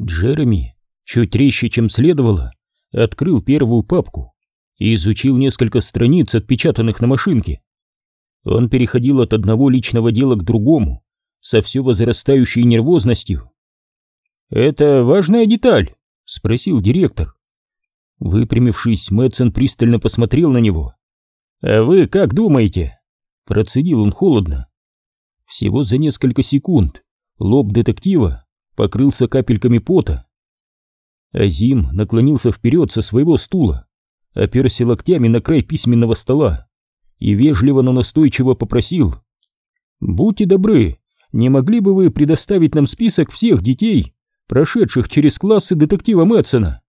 Джереми, чуть резче, чем следовало, открыл первую папку и изучил несколько страниц, отпечатанных на машинке. Он переходил от одного личного дела к другому, со все возрастающей нервозностью. «Это важная деталь?» — спросил директор. Выпрямившись, Мэтсон пристально посмотрел на него. «А вы как думаете?» — процедил он холодно. Всего за несколько секунд лоб детектива покрылся капельками пота. Азим наклонился вперед со своего стула, оперся локтями на край письменного стола и вежливо, но настойчиво попросил. «Будьте добры, не могли бы вы предоставить нам список всех детей, прошедших через классы детектива Мэтсона?»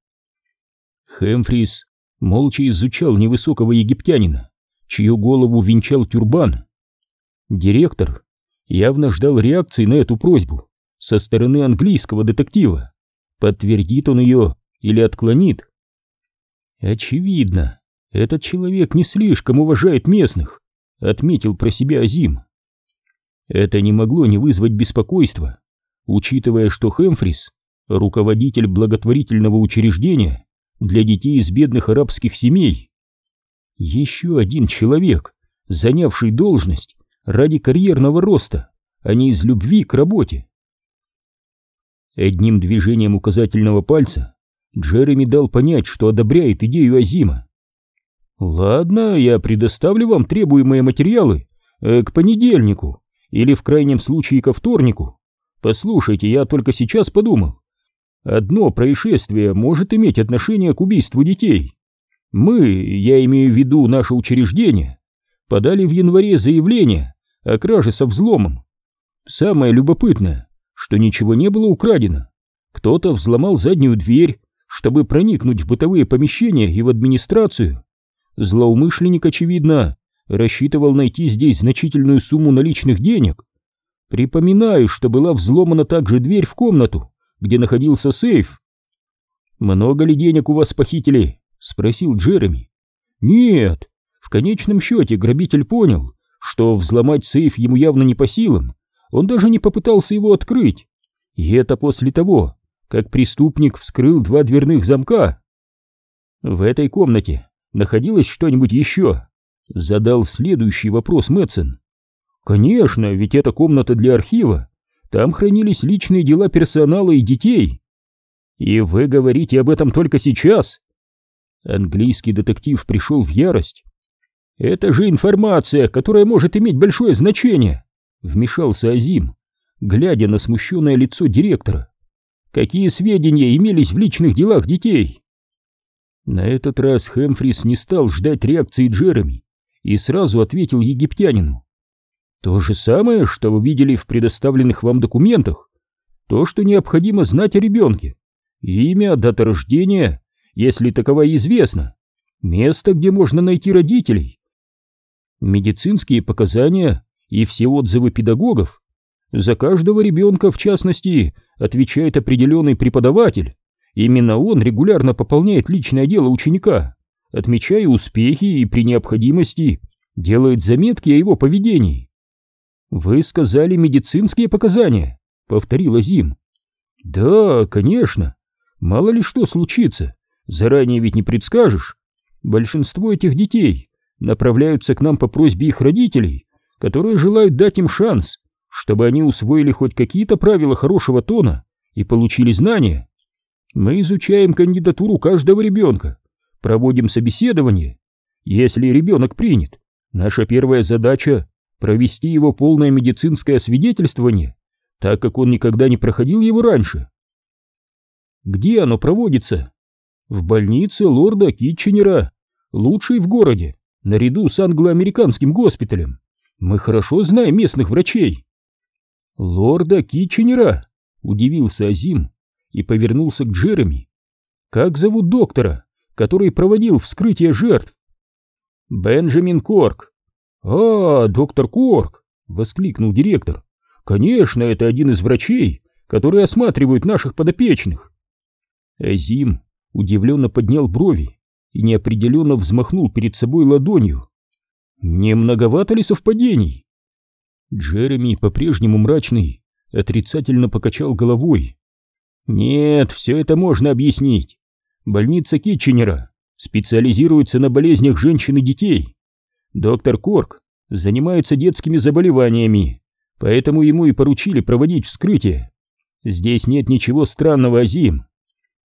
Хэмфрис молча изучал невысокого египтянина, чью голову венчал тюрбан. Директор явно ждал реакции на эту просьбу со стороны английского детектива. Подтвердит он ее или отклонит? Очевидно, этот человек не слишком уважает местных, отметил про себя Азим. Это не могло не вызвать беспокойства, учитывая, что Хэмфрис — руководитель благотворительного учреждения для детей из бедных арабских семей. Еще один человек, занявший должность ради карьерного роста, а не из любви к работе. Одним движением указательного пальца Джереми дал понять, что одобряет идею Азима. «Ладно, я предоставлю вам требуемые материалы э, к понедельнику или в крайнем случае ко вторнику. Послушайте, я только сейчас подумал. Одно происшествие может иметь отношение к убийству детей. Мы, я имею в виду наше учреждение, подали в январе заявление о краже со взломом. Самое любопытное, что ничего не было украдено. Кто-то взломал заднюю дверь, чтобы проникнуть в бытовые помещения и в администрацию. Злоумышленник, очевидно, рассчитывал найти здесь значительную сумму наличных денег. Припоминаю, что была взломана также дверь в комнату, где находился сейф. «Много ли денег у вас похитили?» — спросил Джереми. «Нет, в конечном счете грабитель понял, что взломать сейф ему явно не по силам, он даже не попытался его открыть. И это после того, как преступник вскрыл два дверных замка. В этой комнате находилось что-нибудь еще? Задал следующий вопрос Мэтсон. Конечно, ведь это комната для архива. Там хранились личные дела персонала и детей. И вы говорите об этом только сейчас? Английский детектив пришел в ярость. Это же информация, которая может иметь большое значение, вмешался Азим, глядя на смущенное лицо директора. Какие сведения имелись в личных делах детей? На этот раз Хэмфрис не стал ждать реакции Джереми и сразу ответил египтянину. То же самое, что вы видели в предоставленных вам документах. То, что необходимо знать о ребенке. Имя, дата рождения, если таково известно. Место, где можно найти родителей. Медицинские показания и все отзывы педагогов. За каждого ребенка, в частности, отвечает определенный преподаватель. Именно он регулярно пополняет личное дело ученика, отмечая успехи и при необходимости делает заметки о его поведении. «Вы сказали медицинские показания», — повторила Зим. «Да, конечно. Мало ли что случится. Заранее ведь не предскажешь. Большинство этих детей направляются к нам по просьбе их родителей, которые желают дать им шанс, чтобы они усвоили хоть какие-то правила хорошего тона и получили знания. Мы изучаем кандидатуру каждого ребенка, проводим собеседование. Если ребенок принят, наша первая задача — провести его полное медицинское освидетельствование, так как он никогда не проходил его раньше. Где оно проводится? В больнице лорда Китченера, лучшей в городе, наряду с англо-американским госпиталем. Мы хорошо знаем местных врачей. Лорда Китченера, удивился Азим и повернулся к Джереми. Как зовут доктора, который проводил вскрытие жертв? Бенджамин Корк. А, доктор Корк, воскликнул директор. Конечно, это один из врачей, которые осматривают наших подопечных. Азим удивленно поднял брови и неопределенно взмахнул перед собой ладонью. Не многовато ли совпадений? Джереми, по-прежнему мрачный, отрицательно покачал головой. Нет, все это можно объяснить. Больница Китченера специализируется на болезнях женщин и детей. Доктор Корк занимается детскими заболеваниями, поэтому ему и поручили проводить вскрытие. Здесь нет ничего странного, Азим.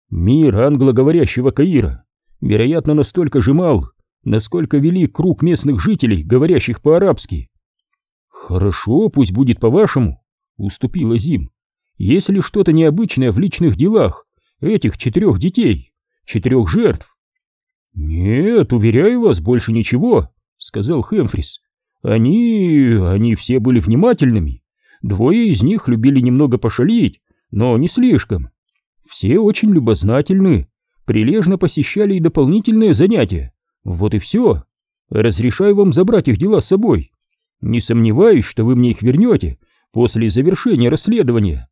Мир англоговорящего Каира, вероятно, настолько же мал, насколько велик круг местных жителей, говорящих по-арабски. Хорошо, пусть будет по-вашему, уступил Азим. Если что-то необычное в личных делах этих четырех детей, четырех жертв. Нет, уверяю вас, больше ничего, сказал Хэмфрис. Они... они все были внимательными. Двое из них любили немного пошалить, но не слишком. Все очень любознательны, прилежно посещали и дополнительные занятия. Вот и все. Разрешаю вам забрать их дела с собой. Не сомневаюсь, что вы мне их вернете после завершения расследования.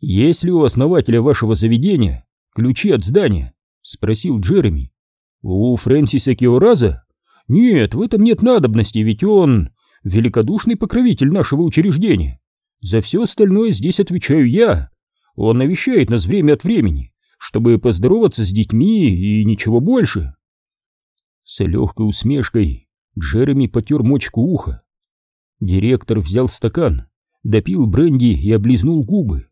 Есть ли у основателя вашего заведения ключи от здания? Спросил Джереми. У Фрэнсиса Киораза? Нет, в этом нет надобности, ведь он великодушный покровитель нашего учреждения. За все остальное здесь отвечаю я. Он навещает нас время от времени, чтобы поздороваться с детьми и ничего больше. С легкой усмешкой Джереми потер мочку уха. Директор взял стакан, допил бренди и облизнул губы.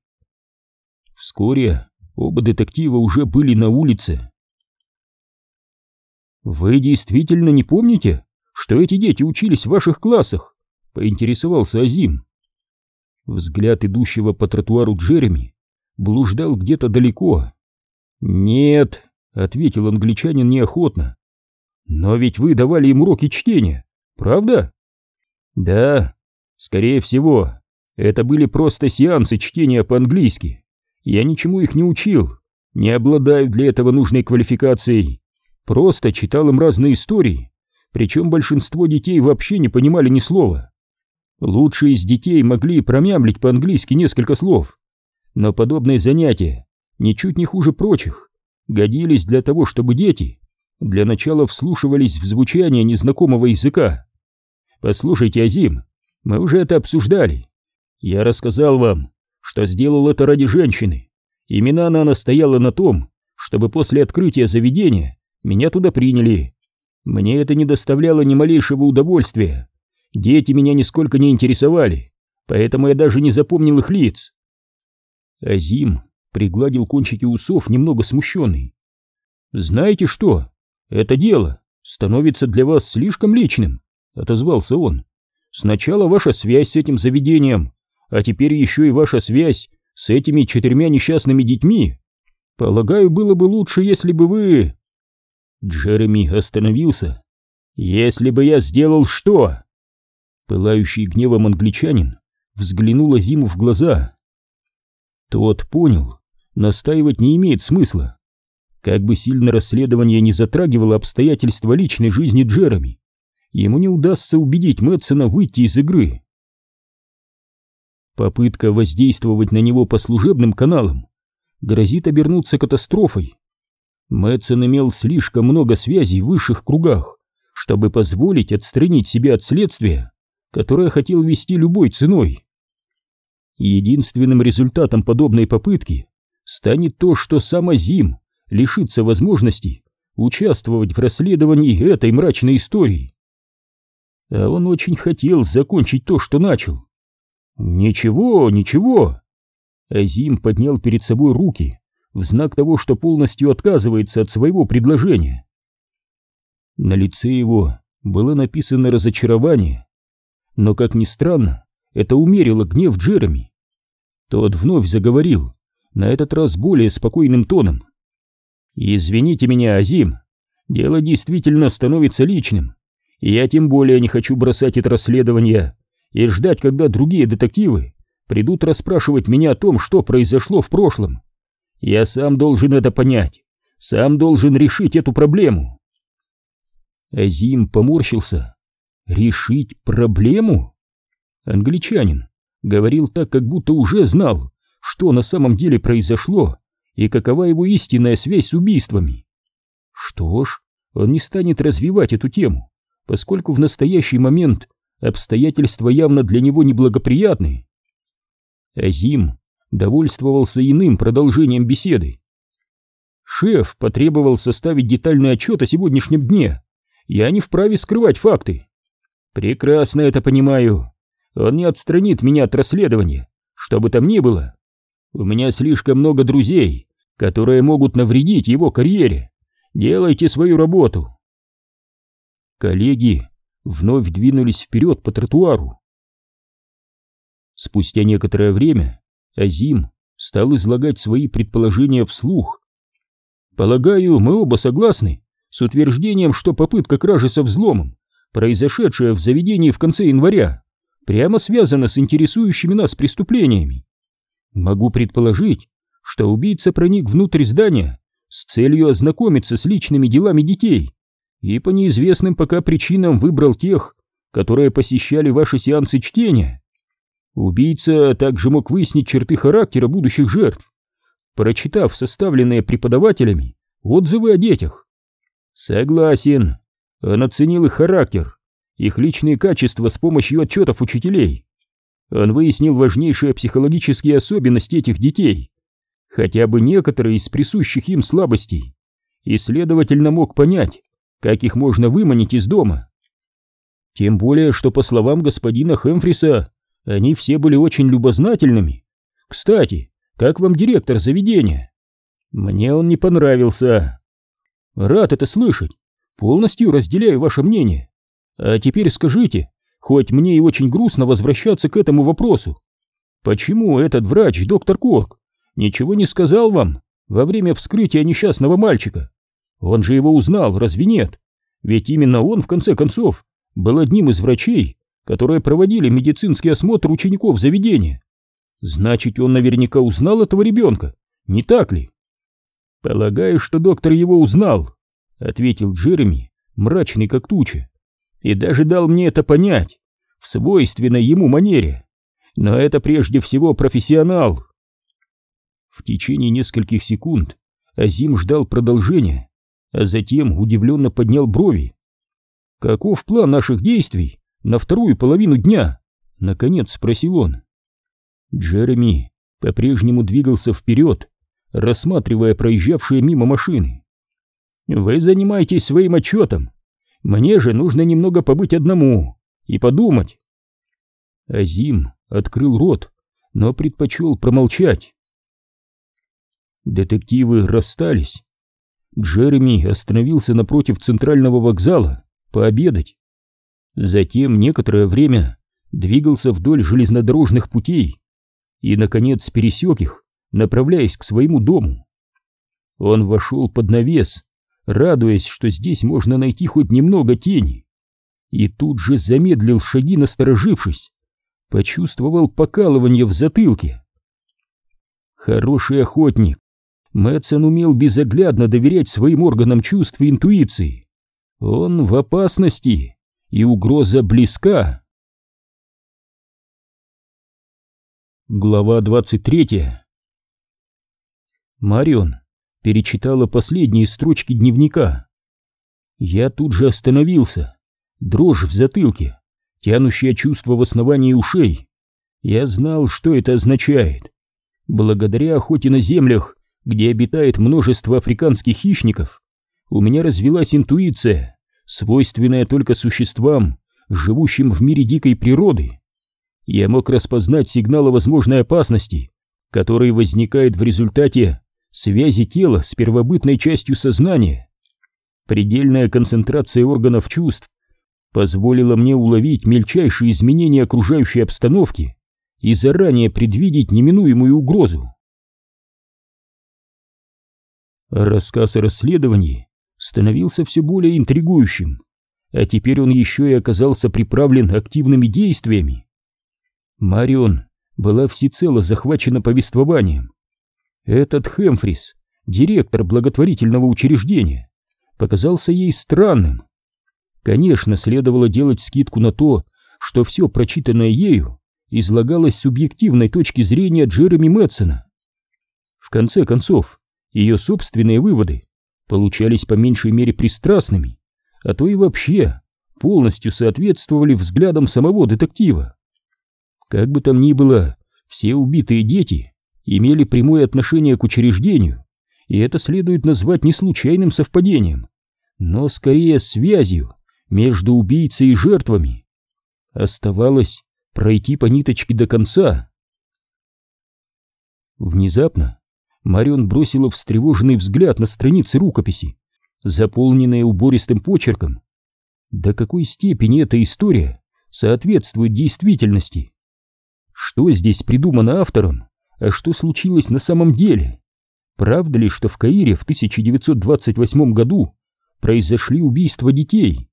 Вскоре оба детектива уже были на улице. «Вы действительно не помните, что эти дети учились в ваших классах?» — поинтересовался Азим. Взгляд идущего по тротуару Джереми блуждал где-то далеко. «Нет», — ответил англичанин неохотно. «Но ведь вы давали им уроки чтения, правда?» «Да, скорее всего, это были просто сеансы чтения по-английски. Я ничему их не учил, не обладаю для этого нужной квалификацией. Просто читал им разные истории, причем большинство детей вообще не понимали ни слова. Лучшие из детей могли промямлить по-английски несколько слов, но подобные занятия, ничуть не хуже прочих, годились для того, чтобы дети для начала вслушивались в звучание незнакомого языка. Послушайте, Азим, мы уже это обсуждали. Я рассказал вам, что сделал это ради женщины. Именно она настояла на том, чтобы после открытия заведения меня туда приняли. Мне это не доставляло ни малейшего удовольствия. Дети меня нисколько не интересовали, поэтому я даже не запомнил их лиц. Азим пригладил кончики усов, немного смущенный. «Знаете что? Это дело становится для вас слишком личным», — отозвался он. «Сначала ваша связь с этим заведением, а теперь еще и ваша связь с этими четырьмя несчастными детьми. Полагаю, было бы лучше, если бы вы...» Джереми остановился. «Если бы я сделал что?» Пылающий гневом англичанин взглянул Азиму в глаза. Тот понял, настаивать не имеет смысла. Как бы сильно расследование не затрагивало обстоятельства личной жизни Джереми, ему не удастся убедить Мэтсона выйти из игры. Попытка воздействовать на него по служебным каналам грозит обернуться катастрофой. Мэтсон имел слишком много связей в высших кругах, чтобы позволить отстранить себя от следствия, которое хотел вести любой ценой. Единственным результатом подобной попытки станет то, что сам Азим лишится возможности участвовать в расследовании этой мрачной истории. А он очень хотел закончить то, что начал. «Ничего, ничего!» Азим поднял перед собой руки в знак того, что полностью отказывается от своего предложения. На лице его было написано разочарование, но, как ни странно, это умерило гнев Джереми. Тот вновь заговорил, на этот раз более спокойным тоном. «Извините меня, Азим, дело действительно становится личным, и я тем более не хочу бросать это расследование и ждать, когда другие детективы придут расспрашивать меня о том, что произошло в прошлом. Я сам должен это понять, сам должен решить эту проблему. Азим поморщился. Решить проблему? Англичанин говорил так, как будто уже знал, что на самом деле произошло и какова его истинная связь с убийствами. Что ж, он не станет развивать эту тему, поскольку в настоящий момент обстоятельства явно для него неблагоприятны. Азим довольствовался иным продолжением беседы. Шеф потребовал составить детальный отчет о сегодняшнем дне. Я не вправе скрывать факты. Прекрасно это понимаю. Он не отстранит меня от расследования, что бы там ни было. У меня слишком много друзей, которые могут навредить его карьере. Делайте свою работу. Коллеги вновь двинулись вперед по тротуару. Спустя некоторое время Азим стал излагать свои предположения вслух. Полагаю, мы оба согласны с утверждением, что попытка кражи со взломом, произошедшая в заведении в конце января, прямо связана с интересующими нас преступлениями. Могу предположить, что убийца проник внутрь здания с целью ознакомиться с личными делами детей и по неизвестным пока причинам выбрал тех, которые посещали ваши сеансы чтения. Убийца также мог выяснить черты характера будущих жертв, прочитав составленные преподавателями отзывы о детях. Согласен, он оценил их характер, их личные качества с помощью отчетов учителей. Он выяснил важнейшие психологические особенности этих детей, хотя бы некоторые из присущих им слабостей, и, следовательно, мог понять, как их можно выманить из дома. Тем более, что, по словам господина Хэмфриса, они все были очень любознательными. Кстати, как вам директор заведения? Мне он не понравился. Рад это слышать. Полностью разделяю ваше мнение. А теперь скажите, хоть мне и очень грустно возвращаться к этому вопросу. Почему этот врач, доктор Корк, ничего не сказал вам во время вскрытия несчастного мальчика? Он же его узнал, разве нет? Ведь именно он, в конце концов, был одним из врачей, которые проводили медицинский осмотр учеников заведения. Значит, он наверняка узнал этого ребенка, не так ли? Полагаю, что доктор его узнал, ответил Джереми, мрачный как туча, и даже дал мне это понять в свойственной ему манере. Но это прежде всего профессионал. В течение нескольких секунд Азим ждал продолжения, а затем удивленно поднял брови. «Каков план наших действий на вторую половину дня?» — наконец спросил он. Джереми по-прежнему двигался вперед, рассматривая проезжавшие мимо машины. «Вы занимаетесь своим отчетом. Мне же нужно немного побыть одному и подумать». Азим открыл рот, но предпочел промолчать. Детективы расстались. Джереми остановился напротив центрального вокзала пообедать. Затем некоторое время двигался вдоль железнодорожных путей и, наконец, пересек их, направляясь к своему дому. Он вошел под навес, радуясь, что здесь можно найти хоть немного тени, и тут же замедлил шаги, насторожившись, почувствовал покалывание в затылке. Хороший охотник, Мэтсон умел безоглядно доверять своим органам чувств и интуиции. Он в опасности, и угроза близка. Глава 23 Марион перечитала последние строчки дневника. Я тут же остановился. Дрожь в затылке, тянущее чувство в основании ушей. Я знал, что это означает. Благодаря охоте на землях где обитает множество африканских хищников, у меня развилась интуиция, свойственная только существам, живущим в мире дикой природы. Я мог распознать сигналы возможной опасности, которые возникают в результате связи тела с первобытной частью сознания. Предельная концентрация органов чувств позволила мне уловить мельчайшие изменения окружающей обстановки и заранее предвидеть неминуемую угрозу. Рассказ о расследовании становился все более интригующим, а теперь он еще и оказался приправлен активными действиями. Марион была всецело захвачена повествованием. Этот Хэмфрис, директор благотворительного учреждения, показался ей странным. Конечно, следовало делать скидку на то, что все прочитанное ею излагалось с субъективной точки зрения Джереми Мэтсона. В конце концов, ее собственные выводы получались по меньшей мере пристрастными, а то и вообще полностью соответствовали взглядам самого детектива. Как бы там ни было, все убитые дети имели прямое отношение к учреждению, и это следует назвать не случайным совпадением, но скорее связью между убийцей и жертвами. Оставалось пройти по ниточке до конца. Внезапно Марион бросила встревоженный взгляд на страницы рукописи, заполненные убористым почерком. До какой степени эта история соответствует действительности? Что здесь придумано автором, а что случилось на самом деле? Правда ли, что в Каире в 1928 году произошли убийства детей?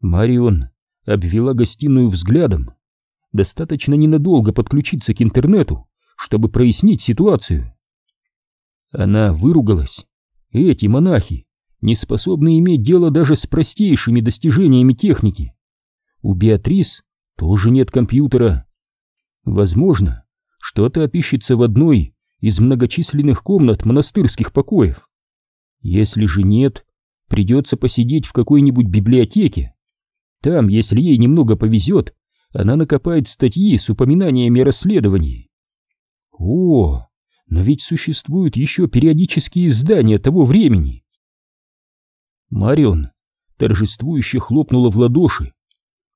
Марион обвела гостиную взглядом. Достаточно ненадолго подключиться к интернету, чтобы прояснить ситуацию. Она выругалась. Эти монахи не способны иметь дело даже с простейшими достижениями техники. У Беатрис тоже нет компьютера. Возможно, что-то отыщется в одной из многочисленных комнат монастырских покоев. Если же нет, придется посидеть в какой-нибудь библиотеке. Там, если ей немного повезет, она накопает статьи с упоминаниями расследований. О, но ведь существуют еще периодические издания того времени. Марион торжествующе хлопнула в ладоши.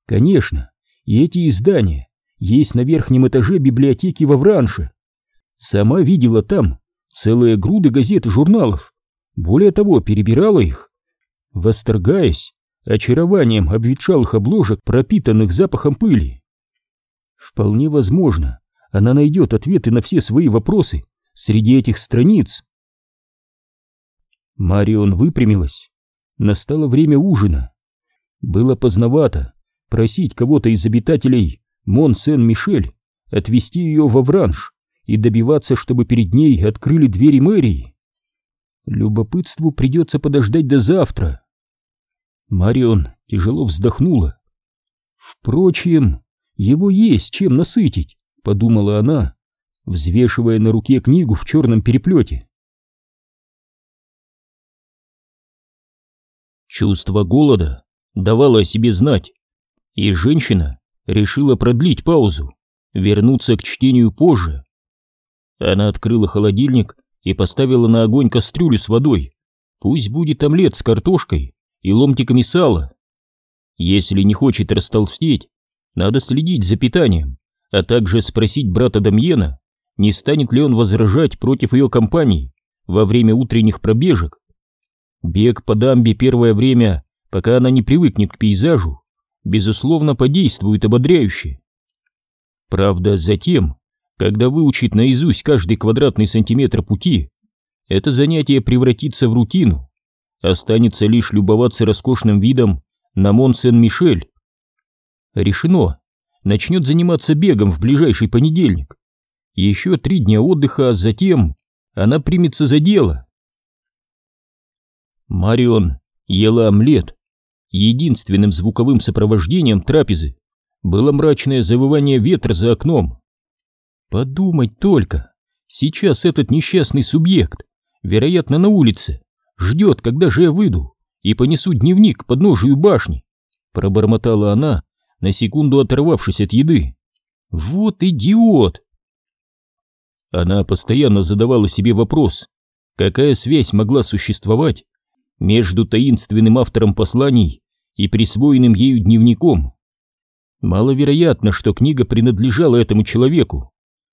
Конечно, и эти издания есть на верхнем этаже библиотеки во Вранше. Сама видела там целые груды газет и журналов. Более того, перебирала их, восторгаясь очарованием обветшалых обложек, пропитанных запахом пыли. Вполне возможно, она найдет ответы на все свои вопросы среди этих страниц. Марион выпрямилась. Настало время ужина. Было поздновато просить кого-то из обитателей Мон-Сен-Мишель отвезти ее во Вранж и добиваться, чтобы перед ней открыли двери мэрии. Любопытству придется подождать до завтра. Марион тяжело вздохнула. Впрочем, его есть чем насытить, подумала она, взвешивая на руке книгу в черном переплете. Чувство голода давало о себе знать, и женщина решила продлить паузу, вернуться к чтению позже. Она открыла холодильник и поставила на огонь кастрюлю с водой. Пусть будет омлет с картошкой и ломтиками сала. Если не хочет растолстеть, надо следить за питанием, а также спросить брата Дамьена, не станет ли он возражать против ее компании во время утренних пробежек. Бег по дамбе первое время, пока она не привыкнет к пейзажу, безусловно подействует ободряюще. Правда, затем, когда выучит наизусть каждый квадратный сантиметр пути, это занятие превратится в рутину. Останется лишь любоваться роскошным видом на Мон-Сен-Мишель. Решено. Начнет заниматься бегом в ближайший понедельник. Еще три дня отдыха, а затем она примется за дело. Марион ела омлет. Единственным звуковым сопровождением трапезы было мрачное завывание ветра за окном. Подумать только, сейчас этот несчастный субъект, вероятно, на улице, ждет, когда же я выйду и понесу дневник к подножию башни, пробормотала она, на секунду оторвавшись от еды. Вот идиот! Она постоянно задавала себе вопрос, какая связь могла существовать между таинственным автором посланий и присвоенным ею дневником. Маловероятно, что книга принадлежала этому человеку.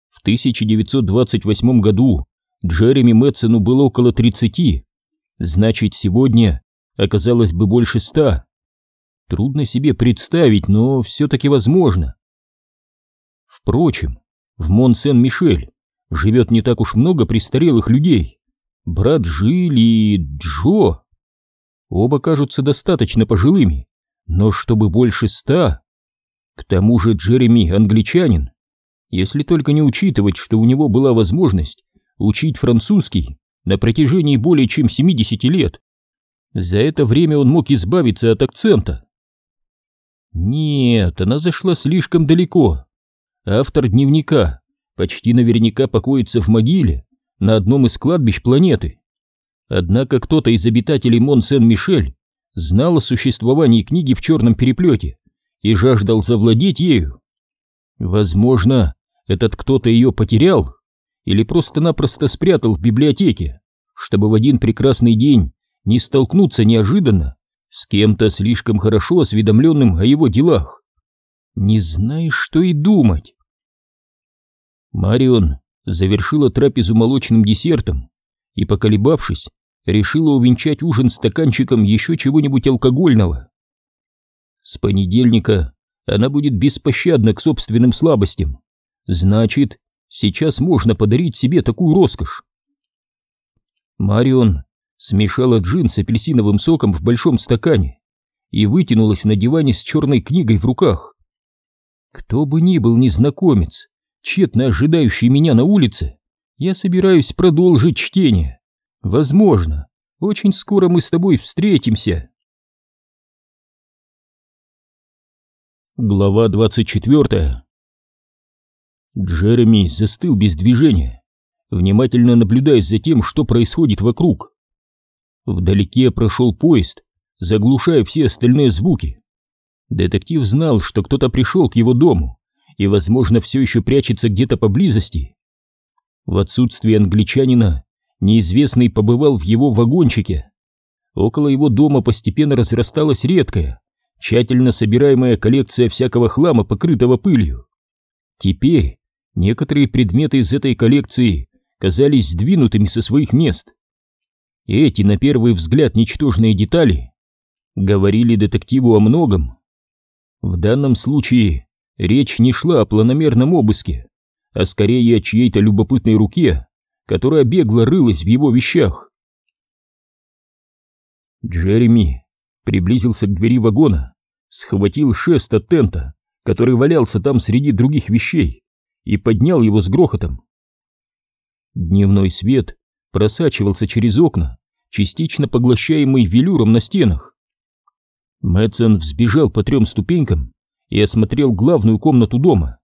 В 1928 году Джереми Мэтсону было около 30, Значит, сегодня оказалось бы больше ста. Трудно себе представить, но все-таки возможно. Впрочем, в Мон-Сен-Мишель живет не так уж много престарелых людей. Брат Жиль и Джо. Оба кажутся достаточно пожилыми, но чтобы больше ста. К тому же Джереми англичанин. Если только не учитывать, что у него была возможность учить французский на протяжении более чем 70 лет. За это время он мог избавиться от акцента. Нет, она зашла слишком далеко. Автор дневника почти наверняка покоится в могиле на одном из кладбищ планеты. Однако кто-то из обитателей Мон-Сен-Мишель знал о существовании книги в черном переплете и жаждал завладеть ею. Возможно, этот кто-то ее потерял или просто-напросто спрятал в библиотеке, чтобы в один прекрасный день не столкнуться неожиданно с кем-то слишком хорошо осведомленным о его делах. Не знаешь, что и думать. Марион завершила трапезу молочным десертом и, поколебавшись, решила увенчать ужин стаканчиком еще чего-нибудь алкогольного. С понедельника она будет беспощадна к собственным слабостям. Значит, сейчас можно подарить себе такую роскошь. Марион смешала джин с апельсиновым соком в большом стакане и вытянулась на диване с черной книгой в руках. Кто бы ни был незнакомец, тщетно ожидающий меня на улице, я собираюсь продолжить чтение. Возможно, очень скоро мы с тобой встретимся. Глава 24 Джереми застыл без движения, внимательно наблюдая за тем, что происходит вокруг. Вдалеке прошел поезд, заглушая все остальные звуки. Детектив знал, что кто-то пришел к его дому и, возможно, все еще прячется где-то поблизости. В отсутствие англичанина неизвестный побывал в его вагончике. Около его дома постепенно разрасталась редкая, тщательно собираемая коллекция всякого хлама, покрытого пылью. Теперь некоторые предметы из этой коллекции казались сдвинутыми со своих мест. Эти, на первый взгляд, ничтожные детали говорили детективу о многом. В данном случае речь не шла о планомерном обыске, а скорее о чьей-то любопытной руке, которая бегло рылась в его вещах. Джереми приблизился к двери вагона, схватил шест от тента, который валялся там среди других вещей, и поднял его с грохотом. Дневной свет просачивался через окна, частично поглощаемый велюром на стенах. Мэтсон взбежал по трем ступенькам и осмотрел главную комнату дома.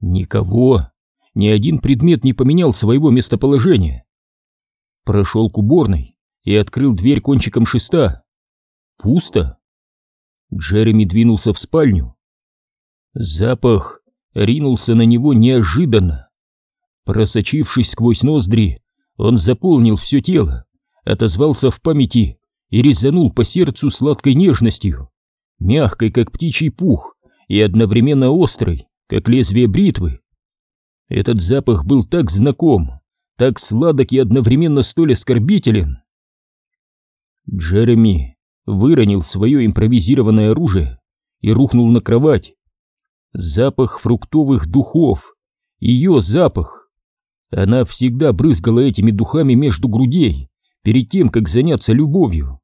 Никого, ни один предмет не поменял своего местоположения. Прошел к уборной и открыл дверь кончиком шеста. Пусто. Джереми двинулся в спальню. Запах ринулся на него неожиданно. Просочившись сквозь ноздри, он заполнил все тело, отозвался в памяти и резанул по сердцу сладкой нежностью, мягкой, как птичий пух, и одновременно острой, как лезвие бритвы. Этот запах был так знаком, так сладок и одновременно столь оскорбителен. Джереми выронил свое импровизированное оружие и рухнул на кровать. Запах фруктовых духов, ее запах. Она всегда брызгала этими духами между грудей, перед тем, как заняться любовью.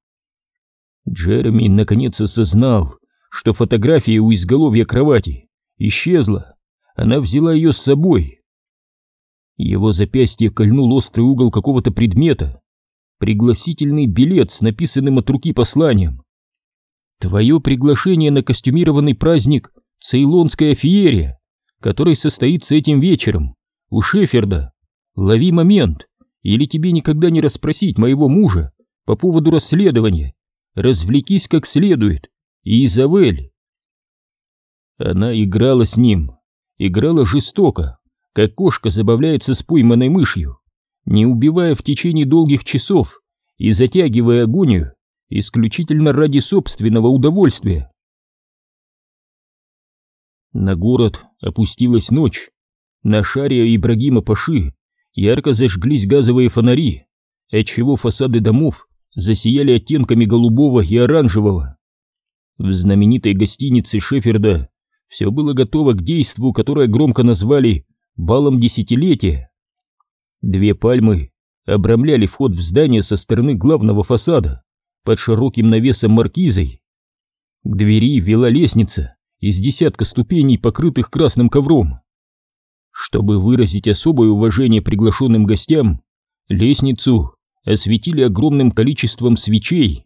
Джереми наконец осознал, что фотография у изголовья кровати исчезла. Она взяла ее с собой. Его запястье кольнул острый угол какого-то предмета. Пригласительный билет с написанным от руки посланием. Твое приглашение на костюмированный праздник «Цейлонская феерия», который состоится этим вечером у Шеферда. Лови момент, или тебе никогда не расспросить моего мужа по поводу расследования. Развлекись как следует. Изавель. Она играла с ним, играла жестоко, как кошка забавляется с пойманной мышью, не убивая в течение долгих часов и затягивая агонию исключительно ради собственного удовольствия. На город опустилась ночь. На шаре Ибрагима Паши ярко зажглись газовые фонари, отчего фасады домов засияли оттенками голубого и оранжевого. В знаменитой гостинице Шеферда все было готово к действу, которое громко назвали «балом десятилетия». Две пальмы обрамляли вход в здание со стороны главного фасада под широким навесом маркизой. К двери вела лестница из десятка ступеней, покрытых красным ковром. Чтобы выразить особое уважение приглашенным гостям, лестницу осветили огромным количеством свечей.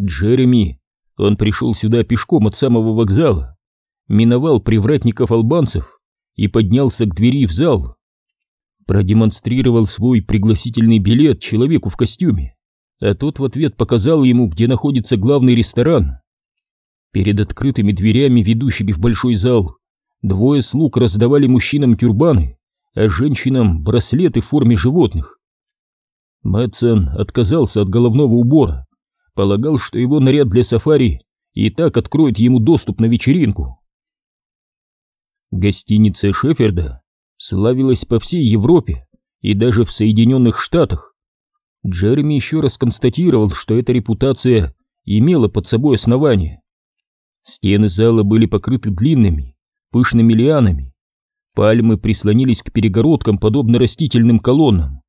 Джереми, он пришел сюда пешком от самого вокзала, миновал привратников-албанцев и поднялся к двери в зал. Продемонстрировал свой пригласительный билет человеку в костюме, а тот в ответ показал ему, где находится главный ресторан. Перед открытыми дверями, ведущими в большой зал, двое слуг раздавали мужчинам тюрбаны, а женщинам браслеты в форме животных. Мэтсон отказался от головного убора, полагал, что его наряд для сафари и так откроет ему доступ на вечеринку. Гостиница Шеферда славилась по всей Европе и даже в Соединенных Штатах. Джереми еще раз констатировал, что эта репутация имела под собой основание. Стены зала были покрыты длинными, пышными лианами. Пальмы прислонились к перегородкам, подобно растительным колоннам,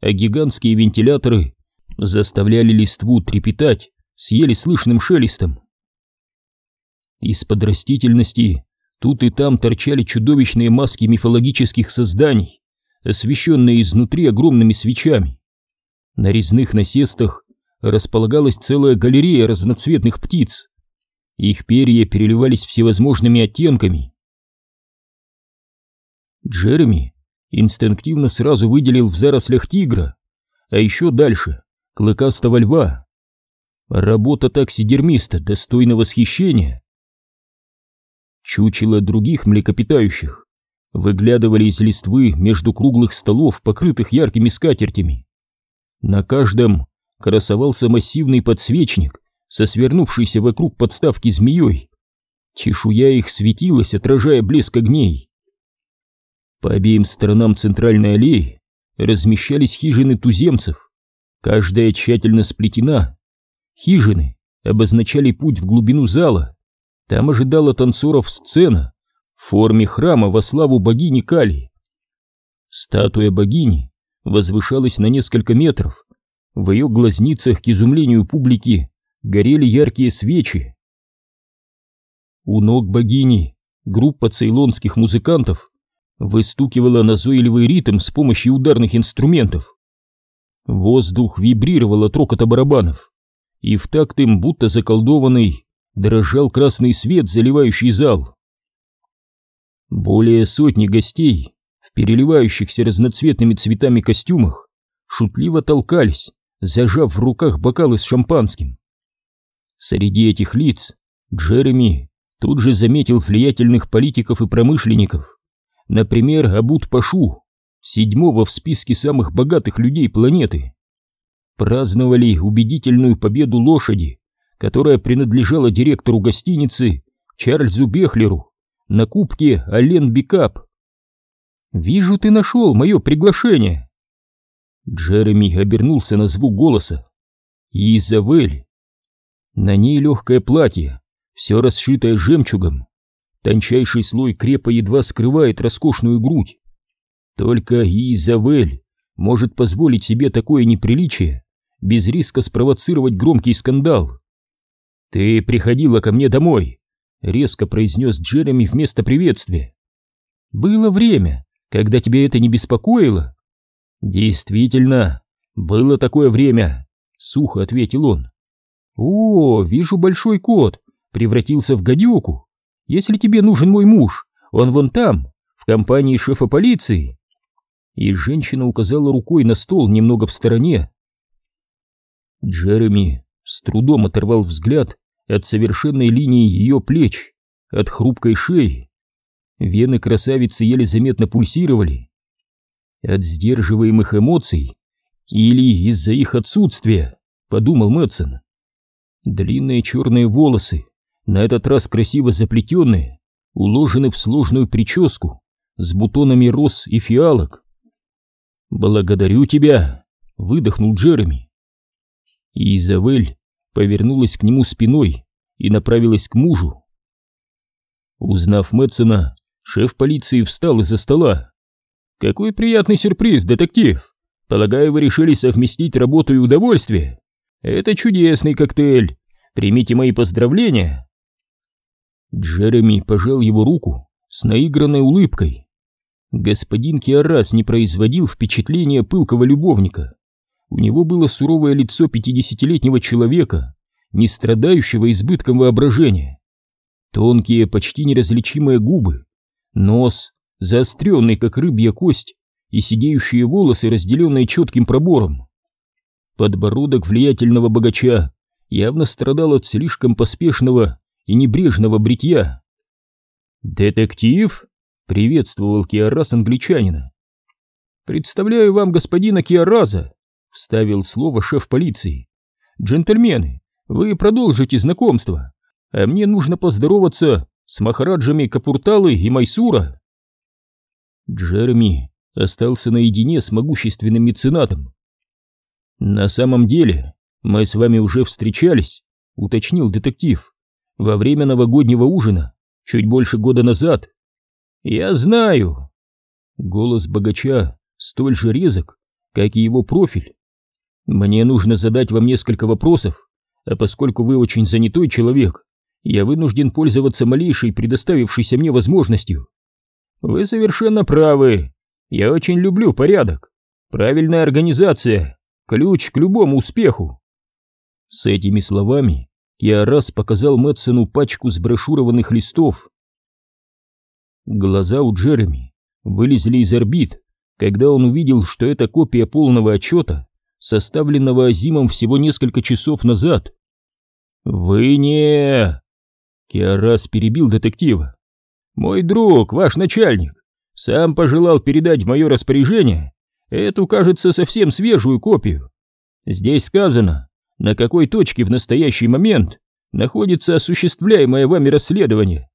а гигантские вентиляторы заставляли листву трепетать с еле слышным шелестом. Из-под растительности тут и там торчали чудовищные маски мифологических созданий, освещенные изнутри огромными свечами. На резных насестах располагалась целая галерея разноцветных птиц. Их перья переливались всевозможными оттенками. Джереми инстинктивно сразу выделил в зарослях тигра, а еще дальше — клыкастого льва. Работа таксидермиста достойна восхищения. Чучело других млекопитающих выглядывали из листвы между круглых столов, покрытых яркими скатертями. На каждом красовался массивный подсвечник со свернувшейся вокруг подставки змеей. Чешуя их светилась, отражая блеск огней. По обеим сторонам центральной аллеи размещались хижины туземцев. Каждая тщательно сплетена. Хижины обозначали путь в глубину зала. Там ожидала танцоров сцена в форме храма во славу богини Кали. Статуя богини возвышалась на несколько метров. В ее глазницах, к изумлению публики, горели яркие свечи. У ног богини группа цейлонских музыкантов выстукивала назойливый ритм с помощью ударных инструментов. Воздух вибрировал от рокота барабанов, и в такт им, будто заколдованный, дрожал красный свет, заливающий зал. Более сотни гостей в переливающихся разноцветными цветами костюмах шутливо толкались, зажав в руках бокалы с шампанским. Среди этих лиц Джереми тут же заметил влиятельных политиков и промышленников, например, Абут Пашу, седьмого в списке самых богатых людей планеты. Праздновали убедительную победу лошади, которая принадлежала директору гостиницы Чарльзу Бехлеру на кубке Ален Бикап. «Вижу, ты нашел мое приглашение!» Джереми обернулся на звук голоса. «Изавель!» На ней легкое платье, все расшитое жемчугом. Тончайший слой крепа едва скрывает роскошную грудь. Только Изавель может позволить себе такое неприличие без риска спровоцировать громкий скандал. «Ты приходила ко мне домой», резко произнес Джереми вместо приветствия. «Было время, когда тебе это не беспокоило?» «Действительно, было такое время», — сухо ответил он. «О, вижу большой кот, превратился в гадюку. Если тебе нужен мой муж, он вон там, в компании шефа полиции». И женщина указала рукой на стол немного в стороне. Джереми с трудом оторвал взгляд от совершенной линии ее плеч, от хрупкой шеи. Вены красавицы еле заметно пульсировали. От сдерживаемых эмоций или из-за их отсутствия, подумал Мэтсон. Длинные черные волосы, на этот раз красиво заплетенные, уложены в сложную прическу с бутонами роз и фиалок. «Благодарю тебя!» — выдохнул Джереми. И Изавель повернулась к нему спиной и направилась к мужу. Узнав Мэтсона, шеф полиции встал из-за стола. «Какой приятный сюрприз, детектив! Полагаю, вы решили совместить работу и удовольствие? Это чудесный коктейль! Примите мои поздравления!» Джереми пожал его руку с наигранной улыбкой. Господин Киарас не производил впечатления пылкого любовника. У него было суровое лицо пятидесятилетнего человека, не страдающего избытком воображения. Тонкие, почти неразличимые губы, нос, заостренный, как рыбья кость, и сидеющие волосы, разделенные четким пробором. Подбородок влиятельного богача явно страдал от слишком поспешного и небрежного бритья. «Детектив?» — приветствовал Киарас англичанина. «Представляю вам господина Киараза», — вставил слово шеф полиции. «Джентльмены, вы продолжите знакомство, а мне нужно поздороваться с Махараджами Капурталы и Майсура». Джереми остался наедине с могущественным меценатом. «На самом деле, мы с вами уже встречались», — уточнил детектив, — «во время новогоднего ужина, чуть больше года назад». «Я знаю». Голос богача столь же резок, как и его профиль. «Мне нужно задать вам несколько вопросов, а поскольку вы очень занятой человек, я вынужден пользоваться малейшей предоставившейся мне возможностью». «Вы совершенно правы. Я очень люблю порядок. Правильная организация — ключ к любому успеху». С этими словами я раз показал Мэтсону пачку сброшурованных листов. Глаза у Джереми вылезли из орбит, когда он увидел, что это копия полного отчета, составленного Азимом всего несколько часов назад. «Вы не...» Киарас перебил детектива. «Мой друг, ваш начальник, сам пожелал передать в мое распоряжение эту, кажется, совсем свежую копию. Здесь сказано, на какой точке в настоящий момент находится осуществляемое вами расследование.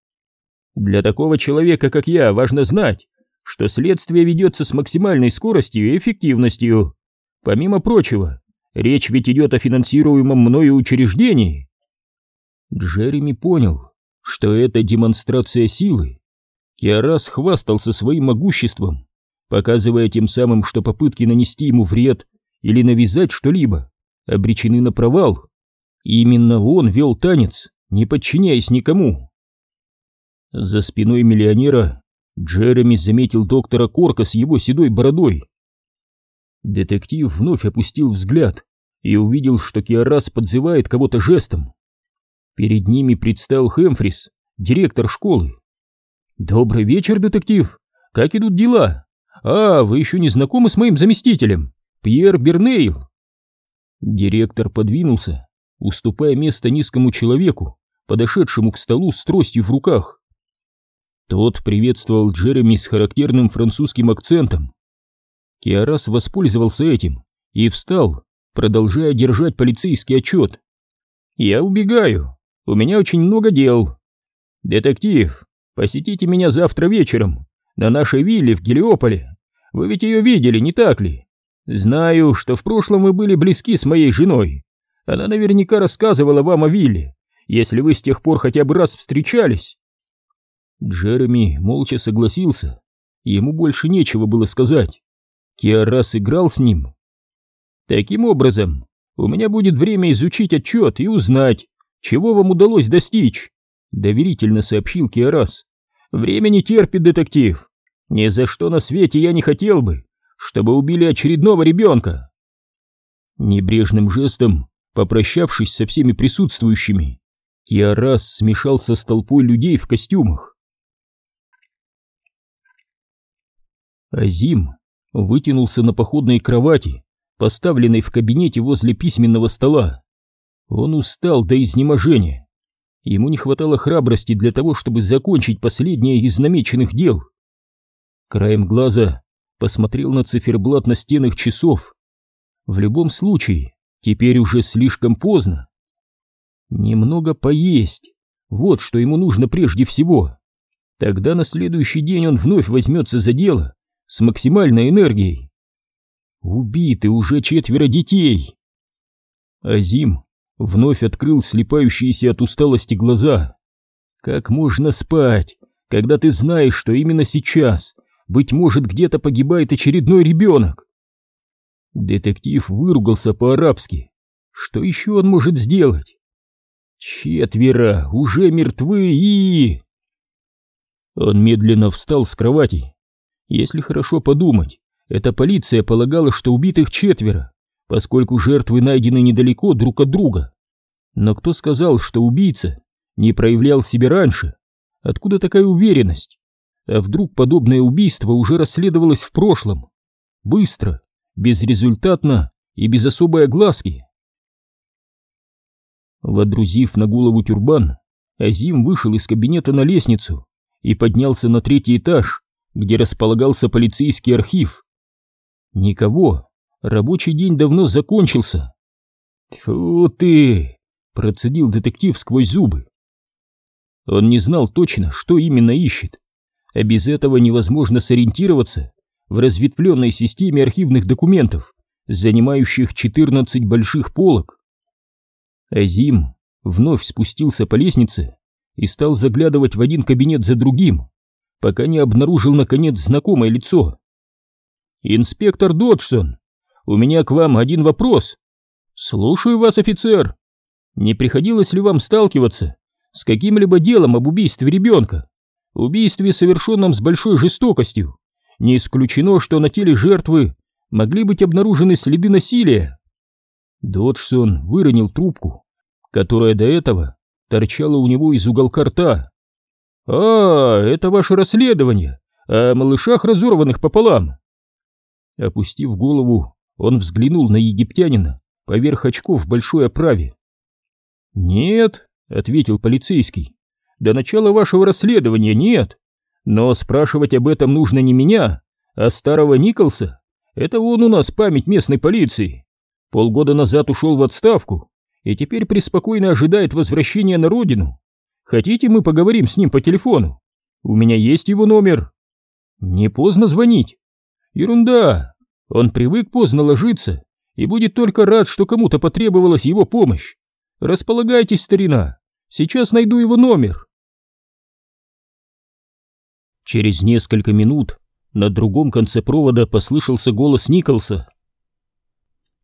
Для такого человека, как я, важно знать, что следствие ведется с максимальной скоростью и эффективностью. Помимо прочего, речь ведь идет о финансируемом мною учреждении. Джереми понял, что это демонстрация силы. Киарас хвастался своим могуществом, показывая тем самым, что попытки нанести ему вред или навязать что-либо обречены на провал. Именно он вел танец, не подчиняясь никому. За спиной миллионера Джереми заметил доктора Корка с его седой бородой. Детектив вновь опустил взгляд и увидел, что Киарас подзывает кого-то жестом. Перед ними предстал Хэмфрис, директор школы. «Добрый вечер, детектив! Как идут дела? А, вы еще не знакомы с моим заместителем, Пьер Бернейл?» Директор подвинулся, уступая место низкому человеку, подошедшему к столу с тростью в руках. Тот приветствовал Джереми с характерным французским акцентом. Киарас воспользовался этим и встал, продолжая держать полицейский отчет. «Я убегаю. У меня очень много дел. Детектив, посетите меня завтра вечером на нашей вилле в Гелиополе. Вы ведь ее видели, не так ли? Знаю, что в прошлом вы были близки с моей женой. Она наверняка рассказывала вам о вилле, если вы с тех пор хотя бы раз встречались. Джереми молча согласился. Ему больше нечего было сказать. Киарас играл с ним. Таким образом, у меня будет время изучить отчет и узнать, чего вам удалось достичь, доверительно сообщил Киарас. Время не терпит, детектив. Ни за что на свете я не хотел бы, чтобы убили очередного ребенка. Небрежным жестом, попрощавшись со всеми присутствующими, Киарас смешался с толпой людей в костюмах. Азим вытянулся на походной кровати, поставленной в кабинете возле письменного стола. Он устал до изнеможения. Ему не хватало храбрости для того, чтобы закончить последнее из намеченных дел. Краем глаза посмотрел на циферблат настенных часов. В любом случае, теперь уже слишком поздно. Немного поесть, вот что ему нужно прежде всего. Тогда на следующий день он вновь возьмется за дело с максимальной энергией. Убиты уже четверо детей. Азим вновь открыл слепающиеся от усталости глаза. Как можно спать, когда ты знаешь, что именно сейчас быть может, где-то погибает очередной ребенок. Детектив выругался по-арабски. Что еще он может сделать? Четверо уже мертвы и... Он медленно встал с кровати. Если хорошо подумать, эта полиция полагала, что убитых четверо, поскольку жертвы найдены недалеко друг от друга. Но кто сказал, что убийца не проявлял себя раньше? Откуда такая уверенность? А вдруг подобное убийство уже расследовалось в прошлом? Быстро, безрезультатно и без особой огласки. Водрузив на голову тюрбан, Азим вышел из кабинета на лестницу и поднялся на третий этаж, где располагался полицейский архив. Никого, рабочий день давно закончился. «Фу ты!» — процедил детектив сквозь зубы. Он не знал точно, что именно ищет, без этого невозможно сориентироваться в разветвленной системе архивных документов, занимающих 14 больших полок. Азим вновь спустился по лестнице и стал заглядывать в один кабинет за другим, пока не обнаружил, наконец, знакомое лицо. «Инспектор Доджсон, у меня к вам один вопрос. Слушаю вас, офицер. Не приходилось ли вам сталкиваться с каким-либо делом об убийстве ребенка? Убийстве, совершенном с большой жестокостью. Не исключено, что на теле жертвы могли быть обнаружены следы насилия». Доджсон выронил трубку, которая до этого торчала у него из уголка рта. «А, это ваше расследование о малышах, разорванных пополам!» Опустив голову, он взглянул на египтянина поверх очков в большой оправе. «Нет», — ответил полицейский, — «до начала вашего расследования нет. Но спрашивать об этом нужно не меня, а старого Николса. Это он у нас память местной полиции. Полгода назад ушел в отставку и теперь преспокойно ожидает возвращения на родину. Хотите, мы поговорим с ним по телефону? У меня есть его номер. Не поздно звонить. Ерунда. Он привык поздно ложиться и будет только рад, что кому-то потребовалась его помощь. Располагайтесь, старина. Сейчас найду его номер. Через несколько минут на другом конце провода послышался голос Николса.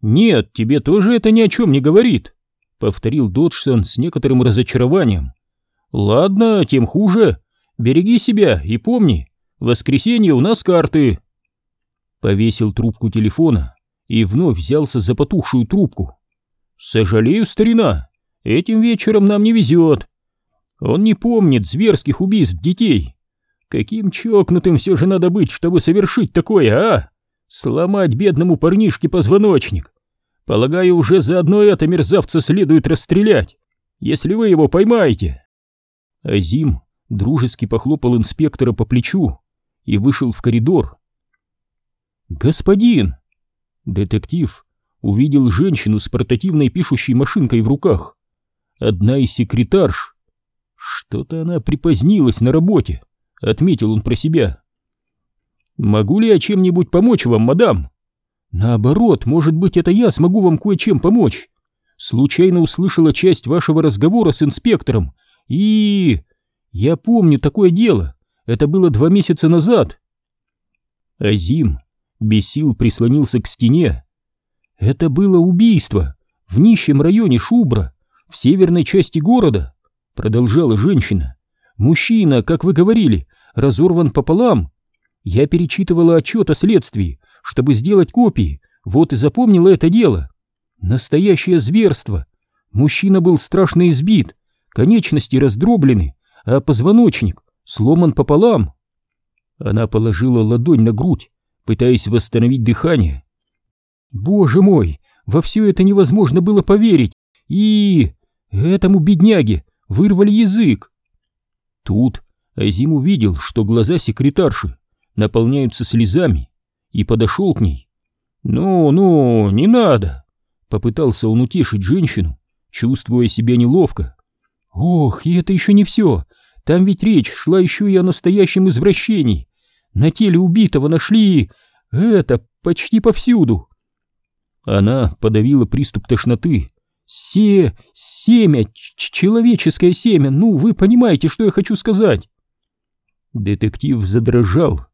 «Нет, тебе тоже это ни о чем не говорит», — повторил Доджсон с некоторым разочарованием. «Ладно, тем хуже. Береги себя и помни, в воскресенье у нас карты». Повесил трубку телефона и вновь взялся за потухшую трубку. «Сожалею, старина, этим вечером нам не везет. Он не помнит зверских убийств детей. Каким чокнутым все же надо быть, чтобы совершить такое, а? Сломать бедному парнишке позвоночник. Полагаю, уже за одно это мерзавца следует расстрелять, если вы его поймаете. Азим дружески похлопал инспектора по плечу и вышел в коридор. «Господин!» Детектив увидел женщину с портативной пишущей машинкой в руках. Одна из секретарш. Что-то она припозднилась на работе, отметил он про себя. «Могу ли я чем-нибудь помочь вам, мадам?» Наоборот, может быть, это я смогу вам кое-чем помочь. Случайно услышала часть вашего разговора с инспектором, и... Я помню такое дело. Это было два месяца назад. Азим без сил прислонился к стене. Это было убийство в нищем районе Шубра, в северной части города, продолжала женщина. Мужчина, как вы говорили, разорван пополам. Я перечитывала отчет о следствии, чтобы сделать копии, вот и запомнила это дело. Настоящее зверство. Мужчина был страшно избит, конечности раздроблены, а позвоночник сломан пополам. Она положила ладонь на грудь, пытаясь восстановить дыхание. Боже мой, во все это невозможно было поверить. И этому бедняге вырвали язык. Тут Азим увидел, что глаза секретарши наполняются слезами, и подошел к ней. «Ну, ну, не надо!» Попытался он утешить женщину, чувствуя себя неловко. «Ох, и это еще не все! Там ведь речь шла еще и о настоящем извращении. На теле убитого нашли... это почти повсюду!» Она подавила приступ тошноты. «Се... семя... человеческое семя, ну, вы понимаете, что я хочу сказать!» Детектив задрожал,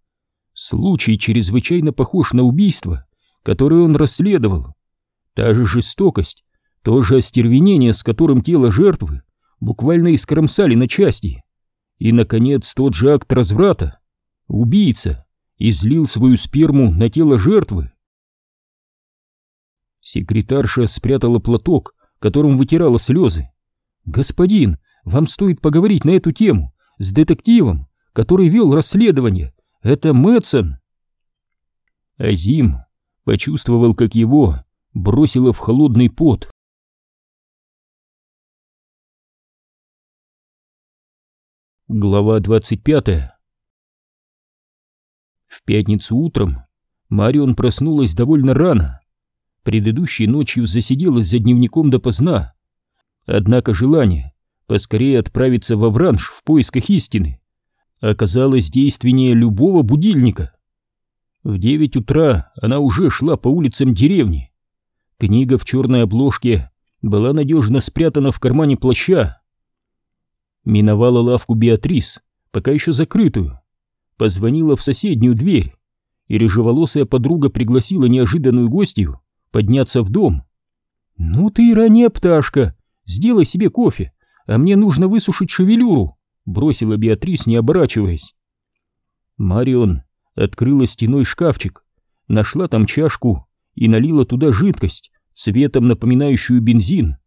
Случай чрезвычайно похож на убийство, которое он расследовал. Та же жестокость, то же остервенение, с которым тело жертвы буквально искромсали на части. И, наконец, тот же акт разврата. Убийца излил свою сперму на тело жертвы. Секретарша спрятала платок, которым вытирала слезы. «Господин, вам стоит поговорить на эту тему с детективом, который вел расследование это Мэтсон!» Азим почувствовал, как его бросило в холодный пот. Глава 25 В пятницу утром Марион проснулась довольно рано. Предыдущей ночью засиделась за дневником допоздна. Однако желание поскорее отправиться во Вранж в поисках истины оказалось действеннее любого будильника. В девять утра она уже шла по улицам деревни. Книга в черной обложке была надежно спрятана в кармане плаща, Миновала лавку Беатрис, пока еще закрытую. Позвонила в соседнюю дверь, и рыжеволосая подруга пригласила неожиданную гостью подняться в дом. «Ну ты и ранняя пташка, сделай себе кофе, а мне нужно высушить шевелюру», бросила Беатрис, не оборачиваясь. Марион открыла стеной шкафчик, нашла там чашку и налила туда жидкость, цветом напоминающую бензин.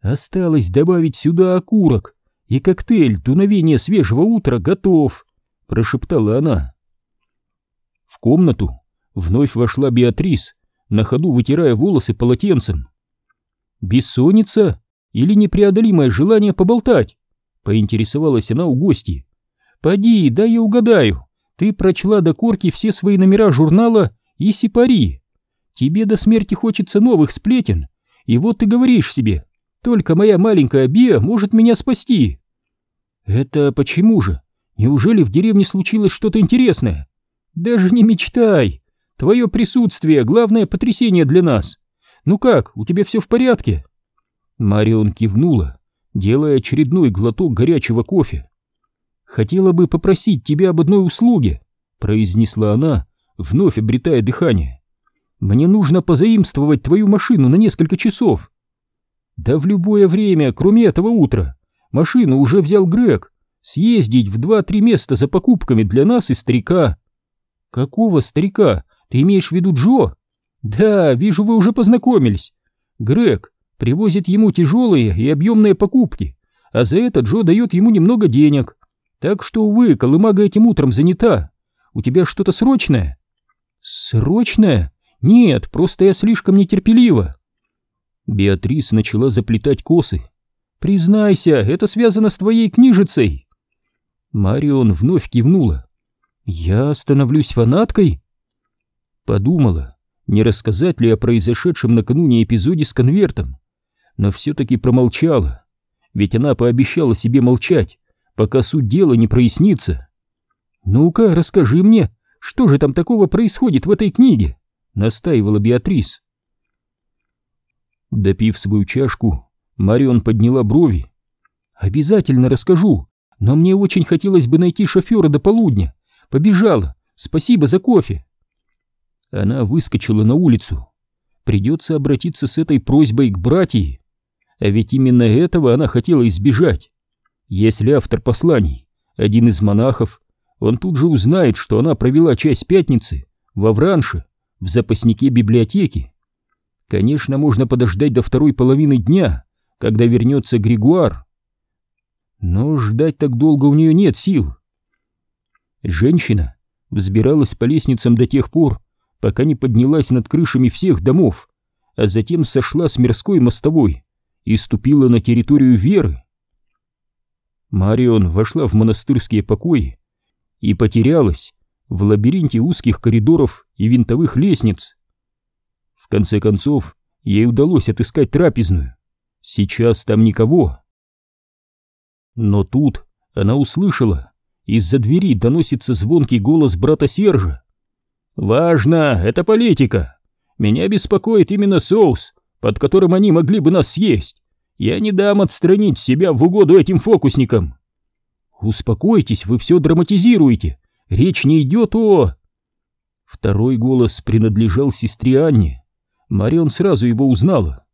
Осталось добавить сюда окурок, и коктейль «Дуновение свежего утра» готов», — прошептала она. В комнату вновь вошла Беатрис, на ходу вытирая волосы полотенцем. «Бессонница или непреодолимое желание поболтать?» — поинтересовалась она у гостей. «Поди, дай я угадаю, ты прочла до корки все свои номера журнала и сипари. Тебе до смерти хочется новых сплетен, и вот ты говоришь себе, только моя маленькая Биа может меня спасти. Это почему же? Неужели в деревне случилось что-то интересное? Даже не мечтай. Твое присутствие — главное потрясение для нас. Ну как, у тебя все в порядке? Марион кивнула, делая очередной глоток горячего кофе. «Хотела бы попросить тебя об одной услуге», — произнесла она, вновь обретая дыхание. «Мне нужно позаимствовать твою машину на несколько часов. Да в любое время, кроме этого утра. Машину уже взял Грег. Съездить в два-три места за покупками для нас и старика. Какого старика? Ты имеешь в виду Джо? Да, вижу, вы уже познакомились. Грег привозит ему тяжелые и объемные покупки, а за это Джо дает ему немного денег. Так что, увы, Колымага этим утром занята. У тебя что-то срочное? Срочное? Нет, просто я слишком нетерпелива. Беатрис начала заплетать косы. «Признайся, это связано с твоей книжицей!» Марион вновь кивнула. «Я становлюсь фанаткой?» Подумала, не рассказать ли о произошедшем накануне эпизоде с конвертом, но все-таки промолчала, ведь она пообещала себе молчать, пока суть дела не прояснится. «Ну-ка, расскажи мне, что же там такого происходит в этой книге?» — настаивала Беатрис. Допив свою чашку, Марион подняла брови. «Обязательно расскажу, но мне очень хотелось бы найти шофера до полудня. Побежала. Спасибо за кофе». Она выскочила на улицу. Придется обратиться с этой просьбой к братьям. А ведь именно этого она хотела избежать. Если автор посланий — один из монахов, он тут же узнает, что она провела часть пятницы во Вранше, в запаснике библиотеки. Конечно, можно подождать до второй половины дня, когда вернется Григуар. Но ждать так долго у нее нет сил. Женщина взбиралась по лестницам до тех пор, пока не поднялась над крышами всех домов, а затем сошла с мирской мостовой и ступила на территорию Веры. Марион вошла в монастырские покои и потерялась в лабиринте узких коридоров и винтовых лестниц. В конце концов, ей удалось отыскать трапезную. Сейчас там никого. Но тут она услышала, из-за двери доносится звонкий голос брата Сержа. «Важно, это политика. Меня беспокоит именно соус, под которым они могли бы нас съесть. Я не дам отстранить себя в угоду этим фокусникам». «Успокойтесь, вы все драматизируете. Речь не идет о...» Второй голос принадлежал сестре Анне. Марион сразу его узнала.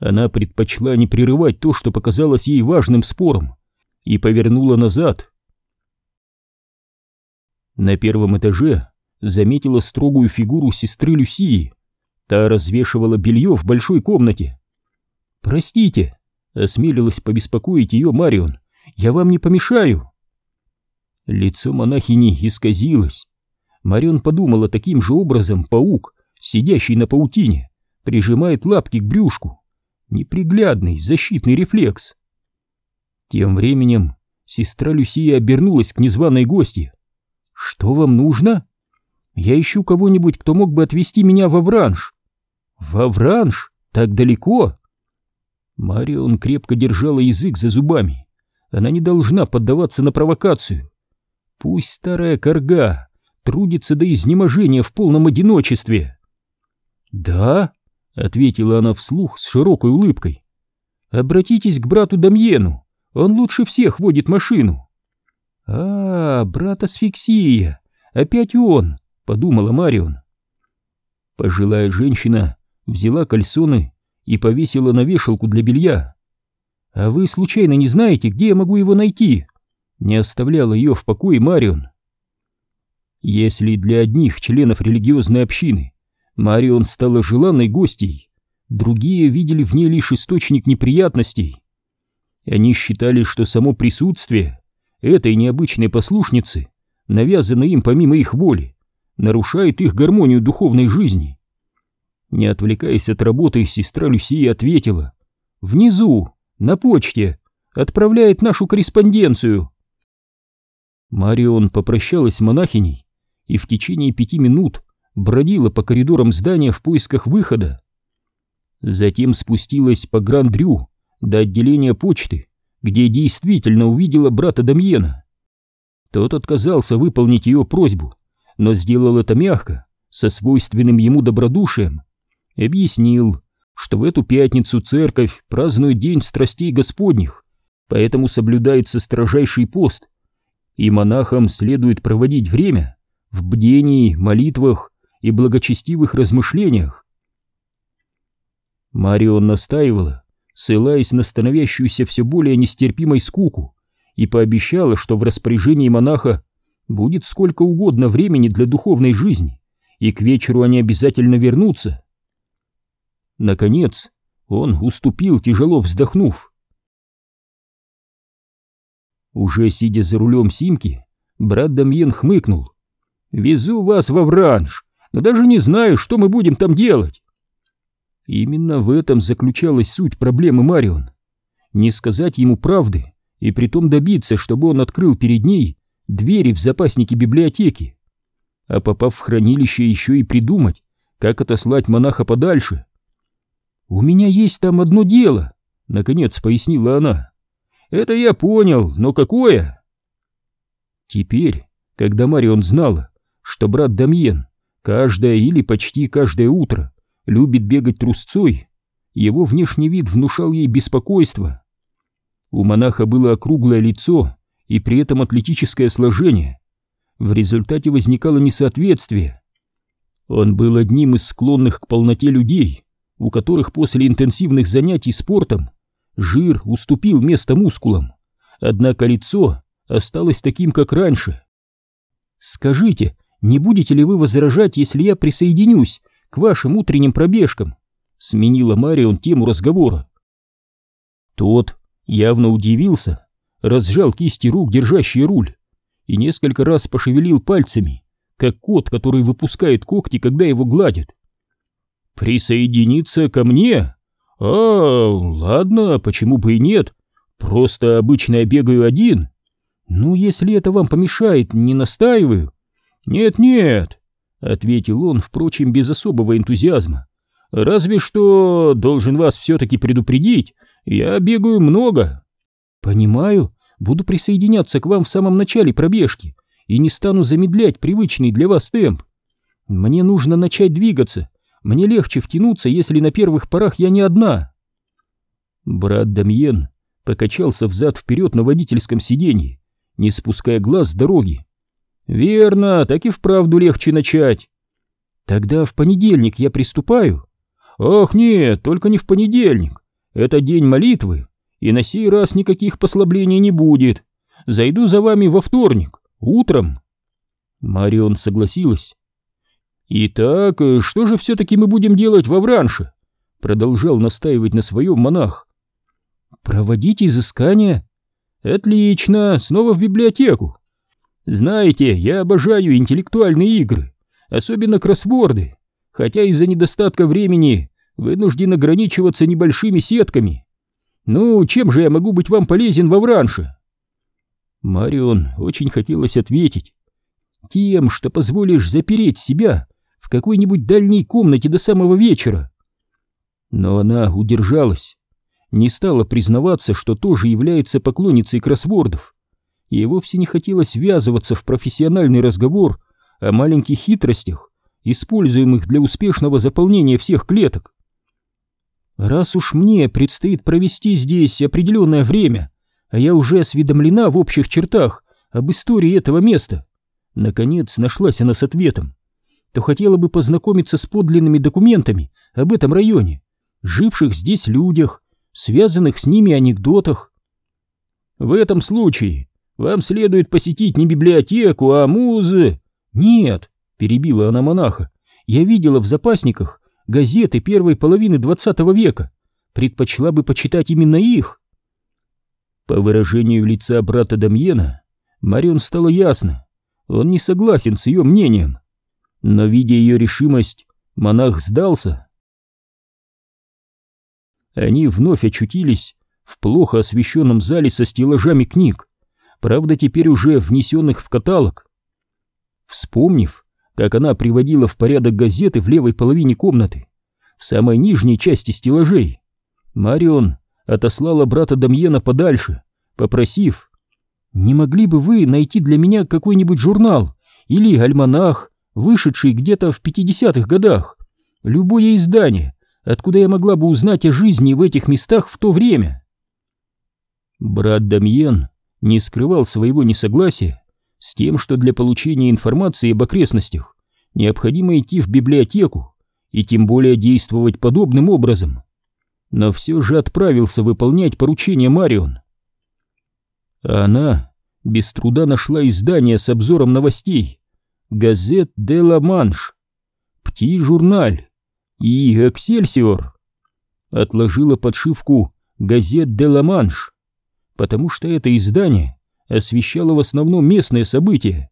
Она предпочла не прерывать то, что показалось ей важным спором, и повернула назад. На первом этаже заметила строгую фигуру сестры Люсии. Та развешивала белье в большой комнате. «Простите», — осмелилась побеспокоить ее Марион, — «я вам не помешаю». Лицо монахини исказилось. Марион подумала таким же образом паук, сидящий на паутине, прижимает лапки к брюшку. Неприглядный защитный рефлекс. Тем временем сестра Люсия обернулась к незваной гости. «Что вам нужно?» «Я ищу кого-нибудь, кто мог бы отвезти меня во Вранж». «Во Вранж? Так далеко?» Марион крепко держала язык за зубами. Она не должна поддаваться на провокацию. Пусть старая корга трудится до изнеможения в полном одиночестве. «Да», — ответила она вслух с широкой улыбкой. «Обратитесь к брату Дамьену, он лучше всех водит машину». «А, брат Асфиксия, опять он», — подумала Марион. Пожилая женщина взяла кальсоны и повесила на вешалку для белья. «А вы случайно не знаете, где я могу его найти?» Не оставляла ее в покое Марион. Если для одних членов религиозной общины Марион стала желанной гостьей, другие видели в ней лишь источник неприятностей. Они считали, что само присутствие этой необычной послушницы, навязанной им помимо их воли, нарушает их гармонию духовной жизни. Не отвлекаясь от работы, сестра Люсия ответила. «Внизу, на почте, отправляет нашу корреспонденцию». Марион попрощалась с монахиней и в течение пяти минут бродила по коридорам здания в поисках выхода. Затем спустилась по Гран-Дрю до отделения почты, где действительно увидела брата Дамьена. Тот отказался выполнить ее просьбу, но сделал это мягко, со свойственным ему добродушием объяснил, что в эту пятницу церковь празднует День страстей Господних, поэтому соблюдается строжайший пост, и монахам следует проводить время в бдении, молитвах и благочестивых размышлениях. Марион настаивала, ссылаясь на становящуюся все более нестерпимой скуку, и пообещала, что в распоряжении монаха будет сколько угодно времени для духовной жизни, и к вечеру они обязательно вернутся. Наконец, он уступил, тяжело вздохнув. Уже сидя за рулем Симки, брат Дамьен хмыкнул. «Везу вас во Вранж, но даже не знаю, что мы будем там делать». Именно в этом заключалась суть проблемы Марион. Не сказать ему правды и притом добиться, чтобы он открыл перед ней двери в запаснике библиотеки. А попав в хранилище, еще и придумать, как отослать монаха подальше. «У меня есть там одно дело», — наконец пояснила она. «Это я понял, но какое?» Теперь, когда Марион знала, что брат Дамьен каждое или почти каждое утро любит бегать трусцой, его внешний вид внушал ей беспокойство. У монаха было округлое лицо и при этом атлетическое сложение. В результате возникало несоответствие. Он был одним из склонных к полноте людей, у которых после интенсивных занятий спортом жир уступил место мускулам, однако лицо осталось таким, как раньше. «Скажите, не будете ли вы возражать, если я присоединюсь к вашим утренним пробежкам?» Сменила Марион тему разговора. Тот явно удивился, разжал кисти рук, держащие руль, и несколько раз пошевелил пальцами, как кот, который выпускает когти, когда его гладят. «Присоединиться ко мне? А, ладно, почему бы и нет? Просто обычно я бегаю один. Ну, если это вам помешает, не настаиваю». «Нет-нет», — ответил он, впрочем, без особого энтузиазма. «Разве что должен вас все-таки предупредить, я бегаю много». «Понимаю, буду присоединяться к вам в самом начале пробежки и не стану замедлять привычный для вас темп. Мне нужно начать двигаться, мне легче втянуться, если на первых порах я не одна. Брат Дамьен покачался взад-вперед на водительском сиденье, не спуская глаз с дороги. «Верно, так и вправду легче начать». «Тогда в понедельник я приступаю?» «Ах нет, только не в понедельник. Это день молитвы, и на сей раз никаких послаблений не будет. Зайду за вами во вторник, утром». Марион согласилась, «Итак, что же все-таки мы будем делать во Вранше?» Продолжал настаивать на своем монах. «Проводить изыскания?» «Отлично, снова в библиотеку. Знаете, я обожаю интеллектуальные игры, особенно кроссворды, хотя из-за недостатка времени вынужден ограничиваться небольшими сетками. Ну, чем же я могу быть вам полезен во Вранше?» Марион очень хотелось ответить. Тем, что позволишь запереть себя в какой-нибудь дальней комнате до самого вечера. Но она удержалась, не стала признаваться, что тоже является поклонницей кроссвордов. Ей вовсе не хотелось ввязываться в профессиональный разговор о маленьких хитростях, используемых для успешного заполнения всех клеток. Раз уж мне предстоит провести здесь определенное время, а я уже осведомлена в общих чертах об истории этого места, наконец нашлась она с ответом, то хотела бы познакомиться с подлинными документами об этом районе, живших здесь людях, связанных с ними анекдотах. В этом случае вам следует посетить не библиотеку, а музы. Нет, перебила она монаха, я видела в запасниках газеты первой половины двадцатого века, предпочла бы почитать именно их. По выражению лица брата Дамьена, Марион стало ясно, он не согласен с ее мнением. Но, видя ее решимость, монах сдался. Они вновь очутились в плохо освещенном зале со стеллажами книг, правда, теперь уже внесенных в каталог. Вспомнив, как она приводила в порядок газеты в левой половине комнаты, в самой нижней части стеллажей. Марион отослала брата Дамьена подальше, попросив, «Не могли бы вы найти для меня какой-нибудь журнал или альманах, вышедший где-то в 50-х годах, любое издание, откуда я могла бы узнать о жизни в этих местах в то время?» Брат Дамьен не скрывал своего несогласия с тем, что для получения информации об окрестностях необходимо идти в библиотеку и тем более действовать подобным образом. Но все же отправился выполнять поручение Марион. Она без труда нашла издание с обзором новостей «Газет де ла Манш», «Пти-журналь» и «Эксельсиор». Отложила подшивку «Газет де ла Манш», потому что это издание освещала в основном местные события.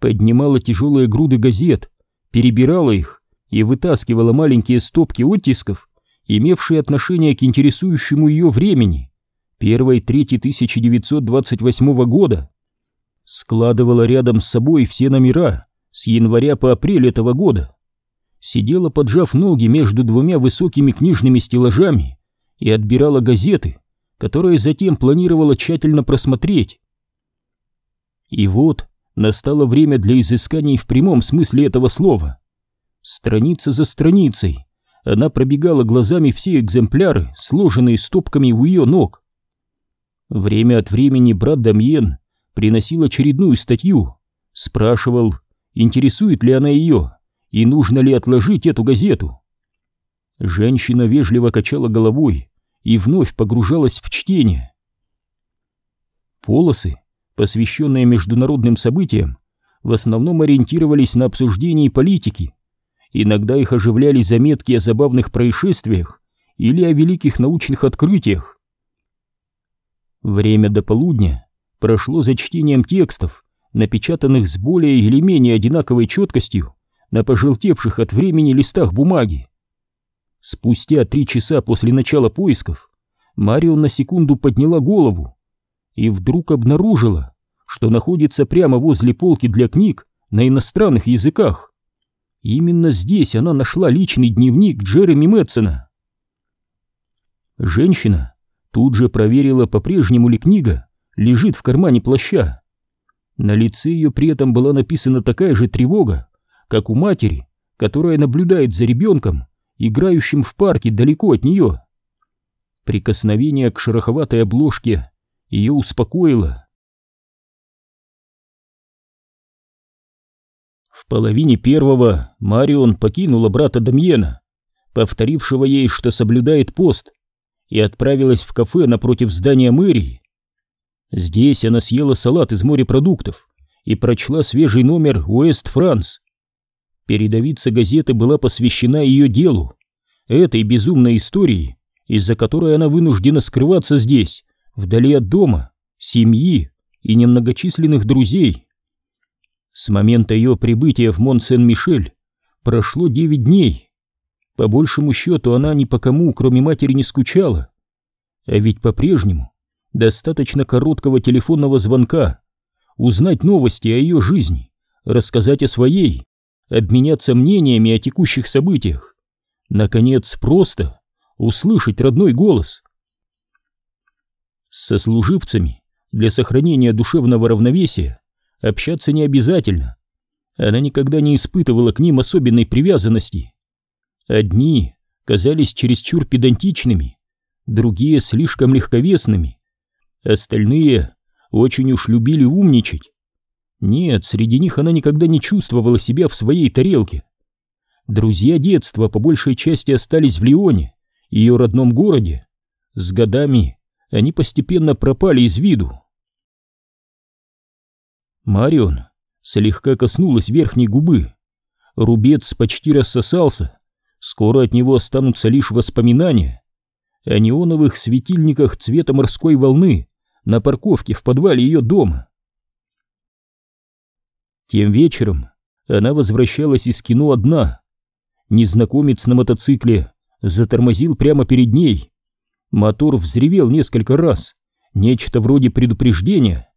Поднимала тяжелые груды газет, перебирала их и вытаскивала маленькие стопки оттисков, имевшие отношение к интересующему ее времени, первой трети 1928 года. Складывала рядом с собой все номера с января по апрель этого года. Сидела, поджав ноги между двумя высокими книжными стеллажами и отбирала газеты, которые затем планировала тщательно просмотреть. И вот настало время для изысканий в прямом смысле этого слова. Страница за страницей она пробегала глазами все экземпляры, сложенные стопками у ее ног. Время от времени брат Дамьен приносил очередную статью, спрашивал, интересует ли она ее и нужно ли отложить эту газету. Женщина вежливо качала головой и вновь погружалась в чтение. Полосы посвященные международным событиям, в основном ориентировались на обсуждение политики. Иногда их оживляли заметки о забавных происшествиях или о великих научных открытиях. Время до полудня прошло за чтением текстов, напечатанных с более или менее одинаковой четкостью на пожелтевших от времени листах бумаги. Спустя три часа после начала поисков Марион на секунду подняла голову и вдруг обнаружила, что находится прямо возле полки для книг на иностранных языках. Именно здесь она нашла личный дневник Джереми Мэтсона. Женщина тут же проверила, по-прежнему ли книга лежит в кармане плаща. На лице ее при этом была написана такая же тревога, как у матери, которая наблюдает за ребенком, играющим в парке далеко от нее. Прикосновение к шероховатой обложке ее успокоило. В половине первого Марион покинула брата Дамьена, повторившего ей, что соблюдает пост, и отправилась в кафе напротив здания мэрии. Здесь она съела салат из морепродуктов и прочла свежий номер «Уэст Франс». Передовица газеты была посвящена ее делу, этой безумной истории, из-за которой она вынуждена скрываться здесь, вдали от дома, семьи и немногочисленных друзей. С момента ее прибытия в Мон-Сен-Мишель прошло девять дней. По большему счету она ни по кому, кроме матери, не скучала. А ведь по-прежнему Достаточно короткого телефонного звонка, узнать новости о ее жизни, рассказать о своей, обменяться мнениями о текущих событиях. Наконец, просто услышать родной голос. Со служивцами для сохранения душевного равновесия общаться не обязательно. Она никогда не испытывала к ним особенной привязанности. Одни казались чересчур педантичными, другие слишком легковесными, остальные очень уж любили умничать. Нет, среди них она никогда не чувствовала себя в своей тарелке. Друзья детства по большей части остались в Лионе, ее родном городе. С годами они постепенно пропали из виду. Марион слегка коснулась верхней губы. Рубец почти рассосался. Скоро от него останутся лишь воспоминания о неоновых светильниках цвета морской волны на парковке в подвале ее дома. Тем вечером она возвращалась из кино одна. Незнакомец на мотоцикле затормозил прямо перед ней. Мотор взревел несколько раз, нечто вроде предупреждения.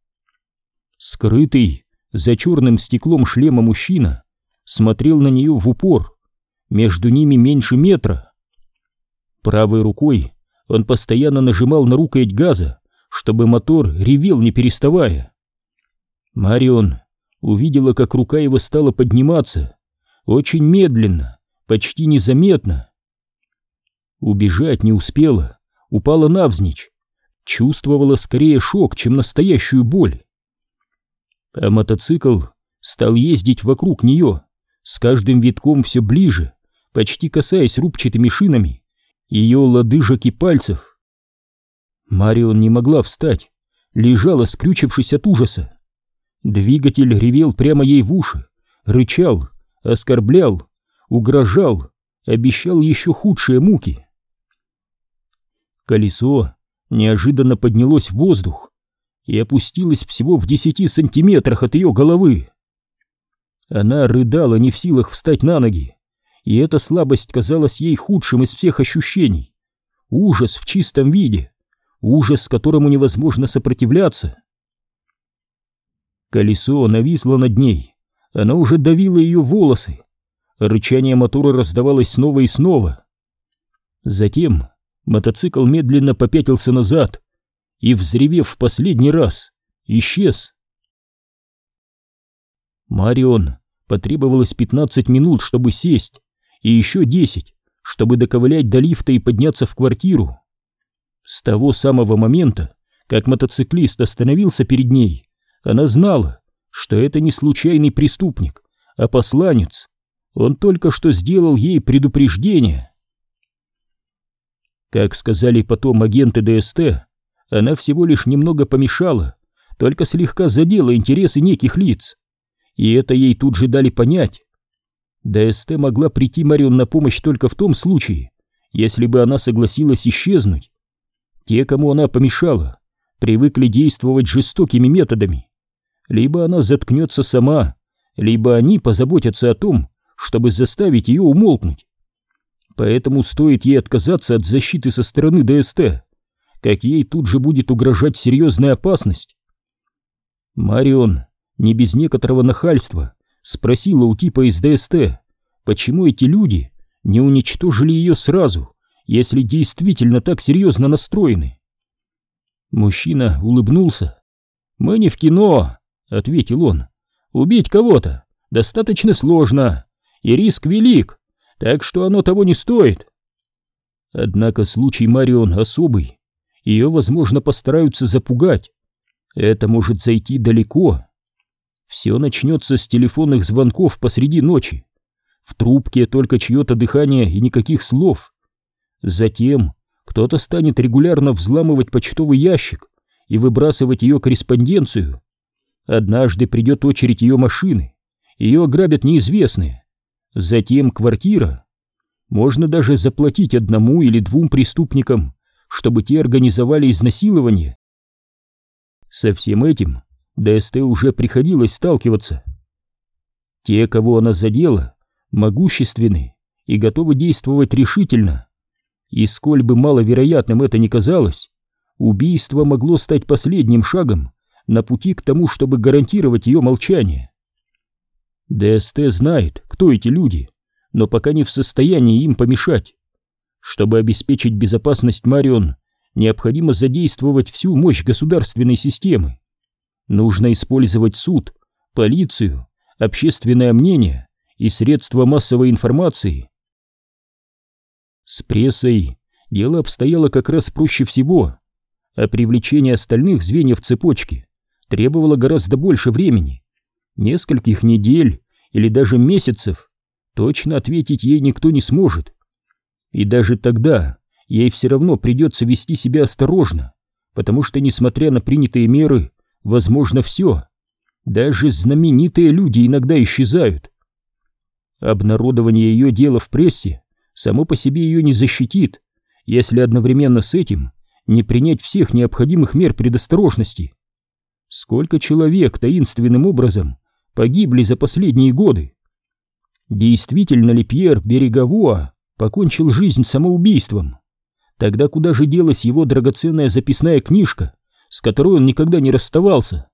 Скрытый за черным стеклом шлема мужчина смотрел на нее в упор, между ними меньше метра. Правой рукой он постоянно нажимал на рукоять газа, чтобы мотор ревел не переставая. Марион увидела, как рука его стала подниматься, очень медленно, почти незаметно. Убежать не успела, упала навзничь, чувствовала скорее шок, чем настоящую боль. А мотоцикл стал ездить вокруг нее, с каждым витком все ближе, почти касаясь рубчатыми шинами ее лодыжек и пальцев. Марион не могла встать, лежала, скрючившись от ужаса. Двигатель ревел прямо ей в уши, рычал, оскорблял, угрожал, обещал еще худшие муки. Колесо неожиданно поднялось в воздух и опустилось всего в десяти сантиметрах от ее головы. Она рыдала, не в силах встать на ноги, и эта слабость казалась ей худшим из всех ощущений. Ужас в чистом виде, ужас, которому невозможно сопротивляться. Колесо нависло над ней, она уже давила ее волосы. Рычание мотора раздавалось снова и снова. Затем мотоцикл медленно попятился назад и, взревев в последний раз, исчез. Марион потребовалось 15 минут, чтобы сесть, и еще 10, чтобы доковылять до лифта и подняться в квартиру. С того самого момента, как мотоциклист остановился перед ней, она знала, что это не случайный преступник, а посланец. Он только что сделал ей предупреждение. Как сказали потом агенты ДСТ, она всего лишь немного помешала, только слегка задела интересы неких лиц. И это ей тут же дали понять. ДСТ могла прийти Марион на помощь только в том случае, если бы она согласилась исчезнуть. Те, кому она помешала, привыкли действовать жестокими методами. Либо она заткнется сама, либо они позаботятся о том, чтобы заставить ее умолкнуть. Поэтому стоит ей отказаться от защиты со стороны ДСТ, как ей тут же будет угрожать серьезная опасность. Марион, не без некоторого нахальства, спросила у типа из ДСТ, почему эти люди не уничтожили ее сразу, если действительно так серьезно настроены. Мужчина улыбнулся. «Мы не в кино, ответил он. Убить кого-то достаточно сложно, и риск велик, так что оно того не стоит. Однако случай Марион особый. Ее, возможно, постараются запугать. Это может зайти далеко. Все начнется с телефонных звонков посреди ночи. В трубке только чье-то дыхание и никаких слов. Затем кто-то станет регулярно взламывать почтовый ящик и выбрасывать ее корреспонденцию. Однажды придет очередь ее машины, ее ограбят неизвестные. Затем квартира. Можно даже заплатить одному или двум преступникам, чтобы те организовали изнасилование. Со всем этим ДСТ уже приходилось сталкиваться. Те, кого она задела, могущественны и готовы действовать решительно. И сколь бы маловероятным это ни казалось, убийство могло стать последним шагом на пути к тому, чтобы гарантировать ее молчание. ДСТ знает, кто эти люди, но пока не в состоянии им помешать. Чтобы обеспечить безопасность Марион, необходимо задействовать всю мощь государственной системы. Нужно использовать суд, полицию, общественное мнение и средства массовой информации. С прессой дело обстояло как раз проще всего, а привлечение остальных звеньев цепочки требовало гораздо больше времени, нескольких недель или даже месяцев. Точно ответить ей никто не сможет. И даже тогда ей все равно придется вести себя осторожно, потому что, несмотря на принятые меры, возможно все. Даже знаменитые люди иногда исчезают. Обнародование ее дела в прессе само по себе ее не защитит, если одновременно с этим не принять всех необходимых мер предосторожности. Сколько человек таинственным образом погибли за последние годы? Действительно ли Пьер Береговуа покончил жизнь самоубийством? Тогда куда же делась его драгоценная записная книжка, с которой он никогда не расставался?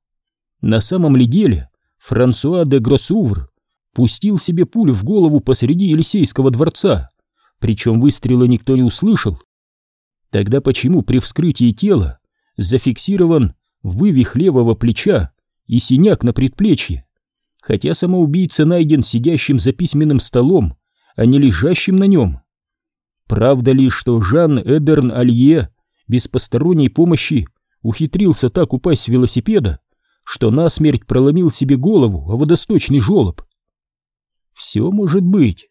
На самом ли деле Франсуа де Гроссувр пустил себе пулю в голову посреди Елисейского дворца, причем выстрела никто не услышал? Тогда почему при вскрытии тела зафиксирован вывих левого плеча и синяк на предплечье? Хотя самоубийца найден сидящим за письменным столом, а не лежащим на нем. Правда ли, что Жан Эдерн Алье без посторонней помощи ухитрился так упасть с велосипеда, что насмерть проломил себе голову о водосточный желоб? Все может быть.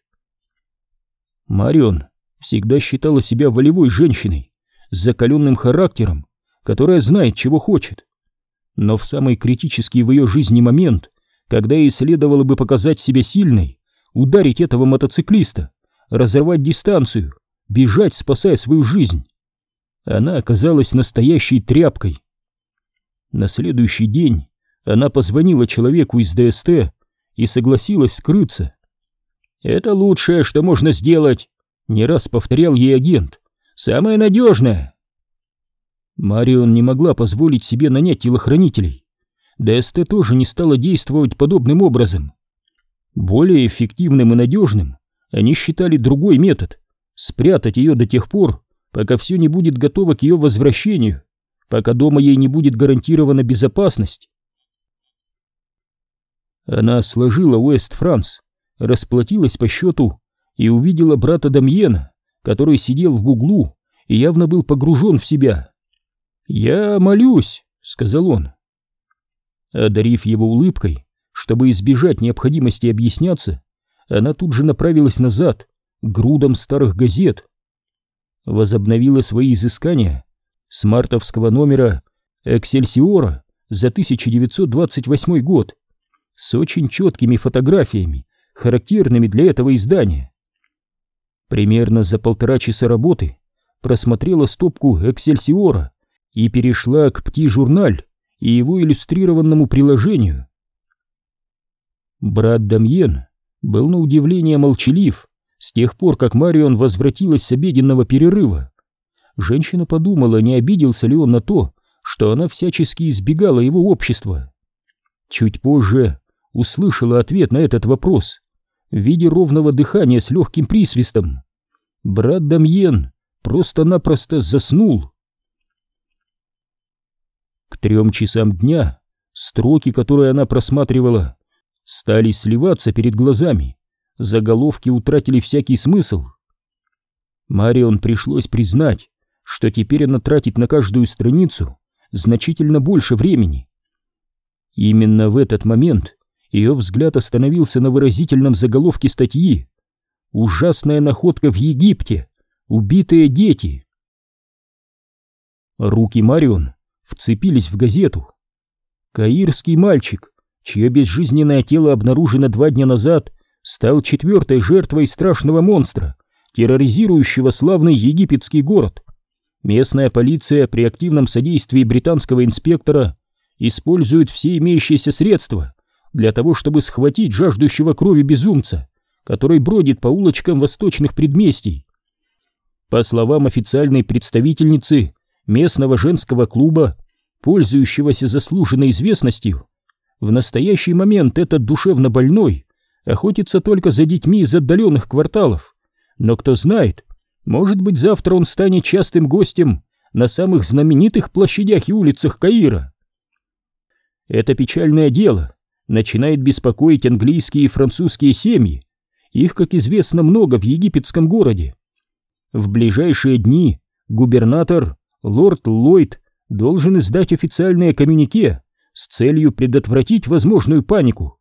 Марион всегда считала себя волевой женщиной, с закаленным характером, которая знает, чего хочет. Но в самый критический в ее жизни момент когда ей следовало бы показать себя сильной, ударить этого мотоциклиста, разорвать дистанцию, бежать, спасая свою жизнь. Она оказалась настоящей тряпкой. На следующий день она позвонила человеку из ДСТ и согласилась скрыться. «Это лучшее, что можно сделать», — не раз повторял ей агент. «Самое надежное». Марион не могла позволить себе нанять телохранителей. ДСТ тоже не стала действовать подобным образом. Более эффективным и надежным они считали другой метод — спрятать ее до тех пор, пока все не будет готово к ее возвращению, пока дома ей не будет гарантирована безопасность. Она сложила Уэст-Франс, расплатилась по счету и увидела брата Дамьена, который сидел в углу и явно был погружен в себя. «Я молюсь», — сказал он. Одарив его улыбкой, чтобы избежать необходимости объясняться, она тут же направилась назад, к грудам старых газет. Возобновила свои изыскания с мартовского номера «Эксельсиора» за 1928 год с очень четкими фотографиями, характерными для этого издания. Примерно за полтора часа работы просмотрела стопку «Эксельсиора» и перешла к «Пти-журналь», и его иллюстрированному приложению. Брат Дамьен был на удивление молчалив с тех пор, как Марион возвратилась с обеденного перерыва. Женщина подумала, не обиделся ли он на то, что она всячески избегала его общества. Чуть позже услышала ответ на этот вопрос в виде ровного дыхания с легким присвистом. Брат Дамьен просто-напросто заснул. К трем часам дня строки, которые она просматривала, стали сливаться перед глазами, заголовки утратили всякий смысл. Марион пришлось признать, что теперь она тратит на каждую страницу значительно больше времени. Именно в этот момент ее взгляд остановился на выразительном заголовке статьи «Ужасная находка в Египте! Убитые дети!» Руки Марион вцепились в газету. Каирский мальчик, чье безжизненное тело обнаружено два дня назад, стал четвертой жертвой страшного монстра, терроризирующего славный египетский город. Местная полиция при активном содействии британского инспектора использует все имеющиеся средства для того, чтобы схватить жаждущего крови безумца, который бродит по улочкам восточных предместий. По словам официальной представительницы местного женского клуба, пользующегося заслуженной известностью, в настоящий момент этот душевно больной охотится только за детьми из отдаленных кварталов. Но кто знает, может быть завтра он станет частым гостем на самых знаменитых площадях и улицах Каира. Это печальное дело начинает беспокоить английские и французские семьи. Их, как известно, много в египетском городе. В ближайшие дни губернатор лорд Ллойд должен издать официальное коммюнике с целью предотвратить возможную панику.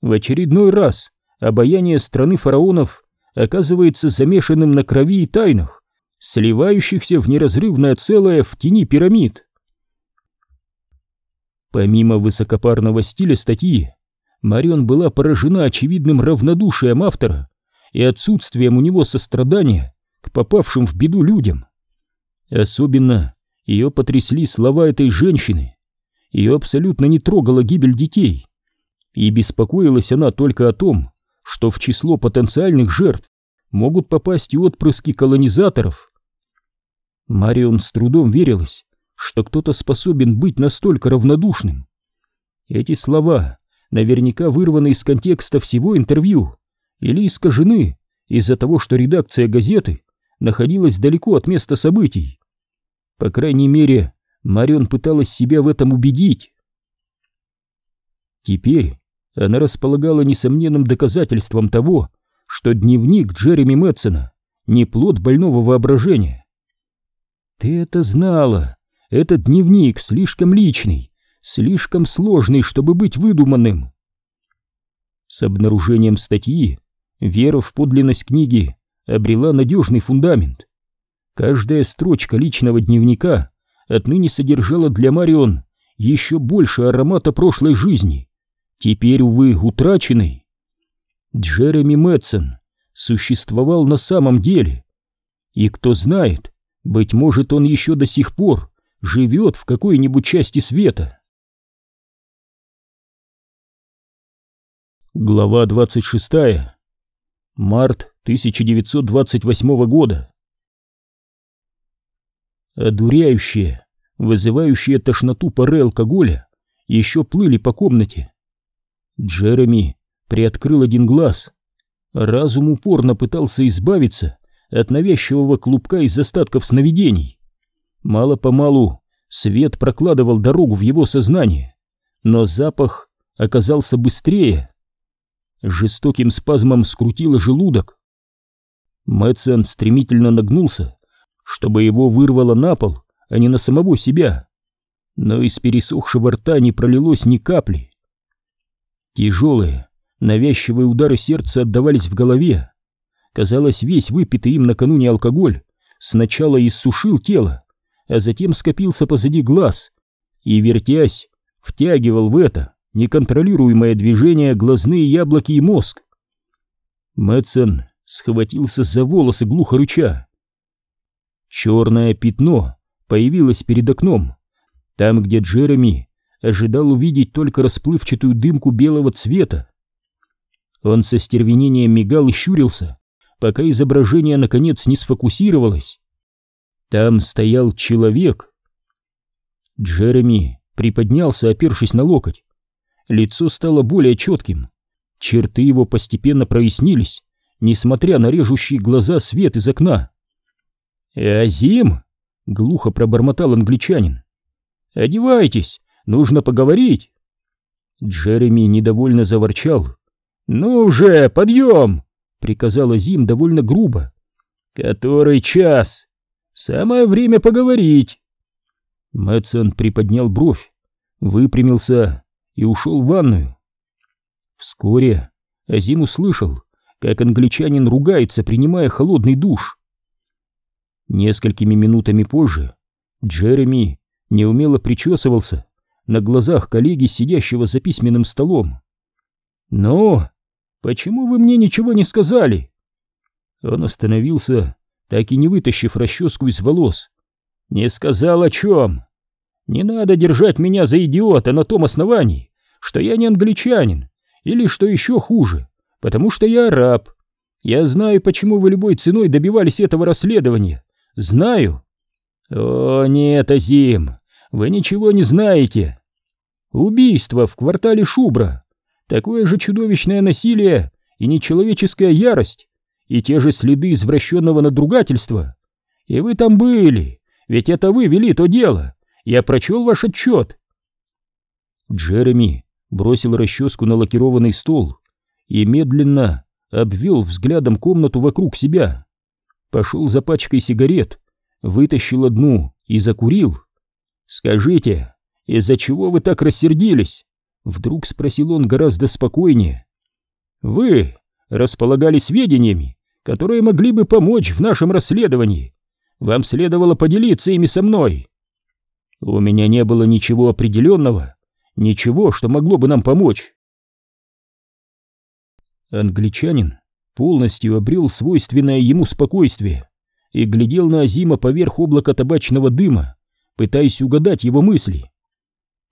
В очередной раз обаяние страны фараонов оказывается замешанным на крови и тайнах, сливающихся в неразрывное целое в тени пирамид. Помимо высокопарного стиля статьи, Марион была поражена очевидным равнодушием автора и отсутствием у него сострадания к попавшим в беду людям. Особенно ее потрясли слова этой женщины. Ее абсолютно не трогала гибель детей. И беспокоилась она только о том, что в число потенциальных жертв могут попасть и отпрыски колонизаторов. Марион с трудом верилась, что кто-то способен быть настолько равнодушным. Эти слова наверняка вырваны из контекста всего интервью или искажены из-за того, что редакция газеты находилась далеко от места событий. По крайней мере, Марион пыталась себя в этом убедить. Теперь она располагала несомненным доказательством того, что дневник Джереми Мэтсона не плод больного воображения. «Ты это знала!» Этот дневник слишком личный, слишком сложный, чтобы быть выдуманным. С обнаружением статьи вера в подлинность книги обрела надежный фундамент. Каждая строчка личного дневника отныне содержала для Марион еще больше аромата прошлой жизни, теперь, увы, утраченной. Джереми Мэтсон существовал на самом деле. И кто знает, быть может, он еще до сих пор живет в какой-нибудь части света. Глава 26. Март 1928 года. Одуряющие, вызывающие тошноту пары алкоголя, еще плыли по комнате. Джереми приоткрыл один глаз. Разум упорно пытался избавиться от навязчивого клубка из остатков сновидений. Мало-помалу свет прокладывал дорогу в его сознание, но запах оказался быстрее. Жестоким спазмом скрутило желудок. Мэтсон стремительно нагнулся, чтобы его вырвало на пол, а не на самого себя. Но из пересохшего рта не пролилось ни капли. Тяжелые, навязчивые удары сердца отдавались в голове. Казалось, весь выпитый им накануне алкоголь сначала иссушил тело, а затем скопился позади глаз и, вертясь, втягивал в это неконтролируемое движение глазные яблоки и мозг. Мэтсон схватился за волосы глухо рыча. Черное пятно появилось перед окном, там, где Джереми ожидал увидеть только расплывчатую дымку белого цвета. Он со стервенением мигал и щурился, пока изображение наконец не сфокусировалось. Там стоял человек. Джереми приподнялся, опершись на локоть. Лицо стало более четким. Черты его постепенно прояснились, несмотря на режущие глаза свет из окна. «Азим!» — глухо пробормотал англичанин. «Одевайтесь, нужно поговорить!» Джереми недовольно заворчал. «Ну уже, подъем!» — приказал Азим довольно грубо. «Который час?» Самое время поговорить. Мэтсон приподнял бровь, выпрямился и ушел в ванную. Вскоре Азим услышал, как англичанин ругается, принимая холодный душ. Несколькими минутами позже Джереми неумело причесывался на глазах коллеги, сидящего за письменным столом. «Но почему вы мне ничего не сказали?» Он остановился так и не вытащив расческу из волос. «Не сказал о чем. Не надо держать меня за идиота на том основании, что я не англичанин, или, что еще хуже, потому что я араб. Я знаю, почему вы любой ценой добивались этого расследования. Знаю. О, нет, Азим, вы ничего не знаете. Убийство в квартале Шубра, такое же чудовищное насилие и нечеловеческая ярость, и те же следы извращенного надругательства. И вы там были, ведь это вы вели то дело. Я прочел ваш отчет. Джереми бросил расческу на лакированный стол и медленно обвел взглядом комнату вокруг себя. Пошел за пачкой сигарет, вытащил одну и закурил. «Скажите, из-за чего вы так рассердились?» Вдруг спросил он гораздо спокойнее. «Вы располагали сведениями, которые могли бы помочь в нашем расследовании. Вам следовало поделиться ими со мной». «У меня не было ничего определенного, ничего, что могло бы нам помочь». Англичанин полностью обрел свойственное ему спокойствие и глядел на Азима поверх облака табачного дыма, пытаясь угадать его мысли.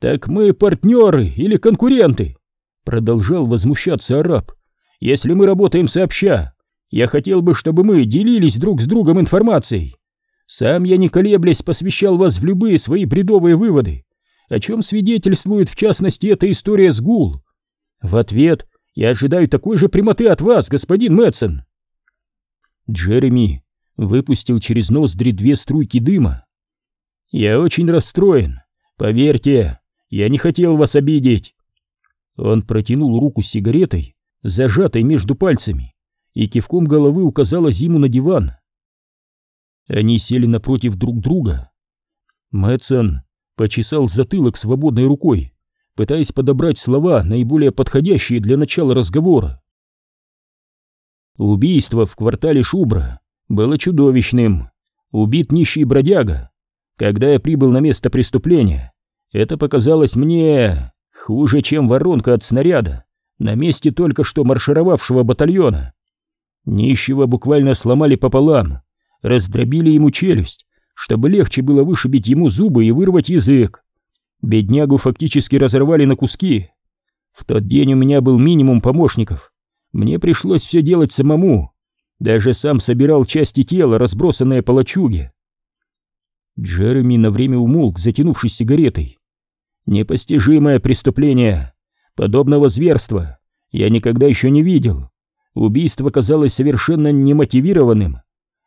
«Так мы партнеры или конкуренты?» Продолжал возмущаться араб. «Если мы работаем сообща, я хотел бы, чтобы мы делились друг с другом информацией. Сам я не колеблясь посвящал вас в любые свои бредовые выводы, о чем свидетельствует в частности эта история с Гул. В ответ я ожидаю такой же прямоты от вас, господин Мэтсон. Джереми выпустил через ноздри две струйки дыма. Я очень расстроен. Поверьте, я не хотел вас обидеть. Он протянул руку с сигаретой, зажатой между пальцами, и кивком головы указала Зиму на диван. Они сели напротив друг друга. Мэтсон почесал затылок свободной рукой, пытаясь подобрать слова, наиболее подходящие для начала разговора. Убийство в квартале Шубра было чудовищным. Убит нищий бродяга. Когда я прибыл на место преступления, это показалось мне хуже, чем воронка от снаряда на месте только что маршировавшего батальона. Нищего буквально сломали пополам, раздробили ему челюсть, чтобы легче было вышибить ему зубы и вырвать язык. Беднягу фактически разорвали на куски. В тот день у меня был минимум помощников. Мне пришлось все делать самому. Даже сам собирал части тела, разбросанные по лачуге. Джереми на время умолк, затянувшись сигаретой. Непостижимое преступление. Подобного зверства я никогда еще не видел. Убийство казалось совершенно немотивированным.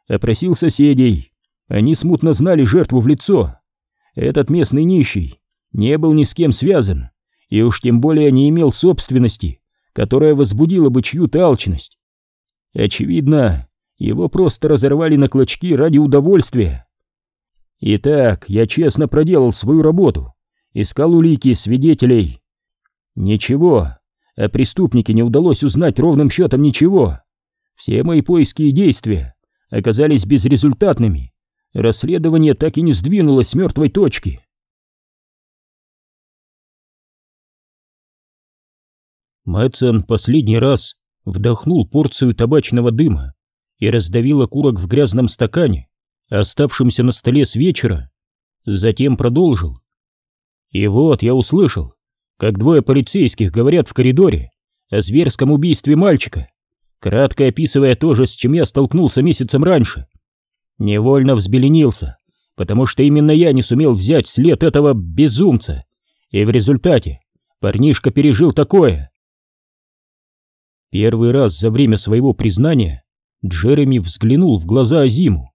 Опросил соседей. Они смутно знали жертву в лицо. Этот местный нищий не был ни с кем связан, и уж тем более не имел собственности, которая возбудила бы чью-то алчность. Очевидно, его просто разорвали на клочки ради удовольствия. Итак, я честно проделал свою работу, искал улики, свидетелей. Ничего, о преступнике не удалось узнать ровным счетом ничего. Все мои поиски и действия оказались безрезультатными. Расследование так и не сдвинулось с мертвой точки. Мэтсон последний раз вдохнул порцию табачного дыма и раздавил окурок в грязном стакане, оставшемся на столе с вечера. Затем продолжил. И вот я услышал, как двое полицейских говорят в коридоре о зверском убийстве мальчика, кратко описывая то же, с чем я столкнулся месяцем раньше. Невольно взбеленился, потому что именно я не сумел взять след этого безумца, и в результате парнишка пережил такое. Первый раз за время своего признания Джереми взглянул в глаза Азиму.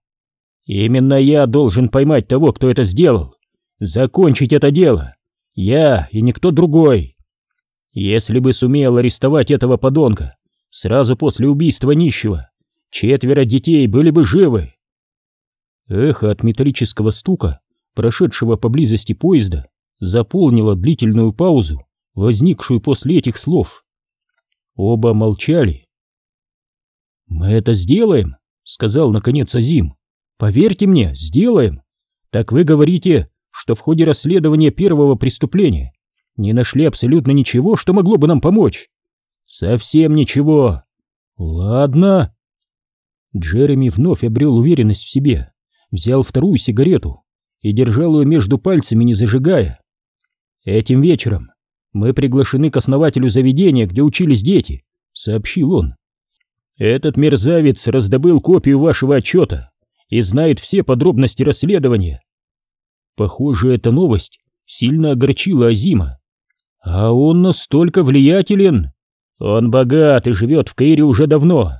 «Именно я должен поймать того, кто это сделал. Закончить это дело. Я и никто другой. Если бы сумел арестовать этого подонка сразу после убийства нищего, четверо детей были бы живы». Эхо от металлического стука, прошедшего поблизости поезда, заполнило длительную паузу, возникшую после этих слов. Оба молчали. «Мы это сделаем», — сказал наконец Азим. «Поверьте мне, сделаем. Так вы говорите, что в ходе расследования первого преступления не нашли абсолютно ничего, что могло бы нам помочь?» «Совсем ничего». «Ладно». Джереми вновь обрел уверенность в себе, взял вторую сигарету и держал ее между пальцами, не зажигая. «Этим вечером мы приглашены к основателю заведения, где учились дети», — сообщил он. «Этот мерзавец раздобыл копию вашего отчета и знает все подробности расследования. Похоже, эта новость сильно огорчила Азима. А он настолько влиятелен. Он богат и живет в Каире уже давно.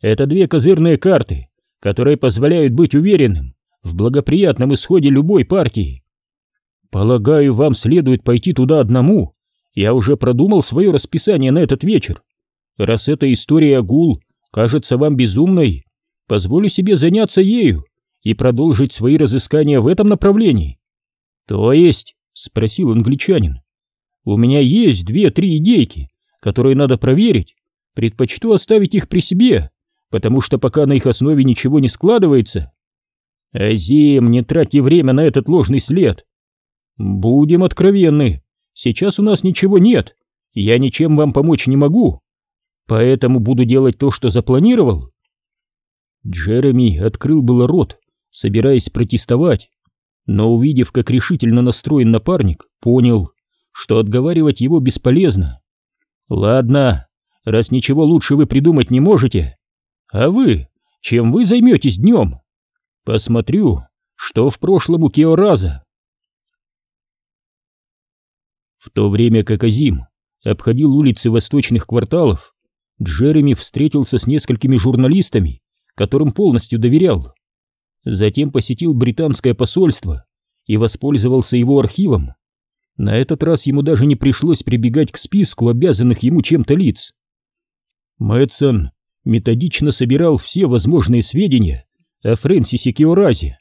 Это две козырные карты, которые позволяют быть уверенным в благоприятном исходе любой партии. Полагаю, вам следует пойти туда одному. Я уже продумал свое расписание на этот вечер. Раз эта история Агул кажется вам безумной, позволю себе заняться ею и продолжить свои разыскания в этом направлении. То есть, спросил англичанин, у меня есть две-три идейки, которые надо проверить. Предпочту оставить их при себе, потому что пока на их основе ничего не складывается. Азим, не тратьте время на этот ложный след. Будем откровенны, сейчас у нас ничего нет, я ничем вам помочь не могу, поэтому буду делать то, что запланировал. Джереми открыл было рот, собираясь протестовать, но увидев, как решительно настроен напарник, понял, что отговаривать его бесполезно. Ладно, раз ничего лучше вы придумать не можете, а вы, чем вы займетесь днем? Посмотрю, что в прошлом у Кеораза. В то время как Азим обходил улицы восточных кварталов, Джереми встретился с несколькими журналистами, которым полностью доверял. Затем посетил британское посольство и воспользовался его архивом. На этот раз ему даже не пришлось прибегать к списку обязанных ему чем-то лиц. Мэтсон методично собирал все возможные сведения о Фрэнсисе Киоразе.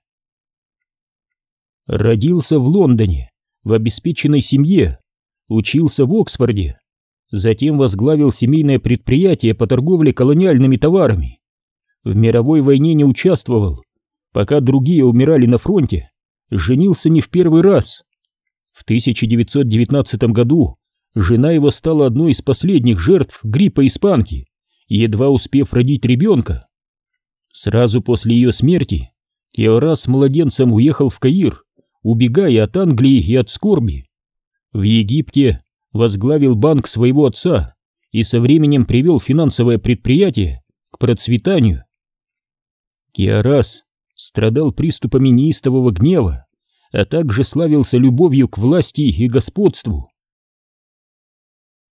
Родился в Лондоне, в обеспеченной семье, учился в Оксфорде, затем возглавил семейное предприятие по торговле колониальными товарами. В мировой войне не участвовал, пока другие умирали на фронте, женился не в первый раз. В 1919 году жена его стала одной из последних жертв гриппа испанки, едва успев родить ребенка. Сразу после ее смерти Кеора с младенцем уехал в Каир, убегая от Англии и от скорби. В Египте возглавил банк своего отца и со временем привел финансовое предприятие к процветанию. Киарас страдал приступами неистового гнева, а также славился любовью к власти и господству.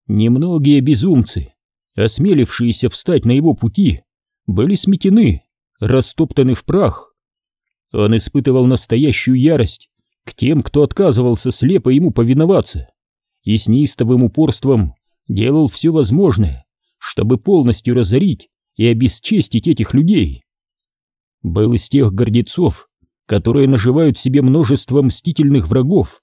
Немногие безумцы, осмелившиеся встать на его пути, были сметены растоптаны в прах. Он испытывал настоящую ярость к тем, кто отказывался слепо ему повиноваться, и с неистовым упорством делал все возможное, чтобы полностью разорить и обесчестить этих людей. Был из тех гордецов, которые наживают себе множество мстительных врагов.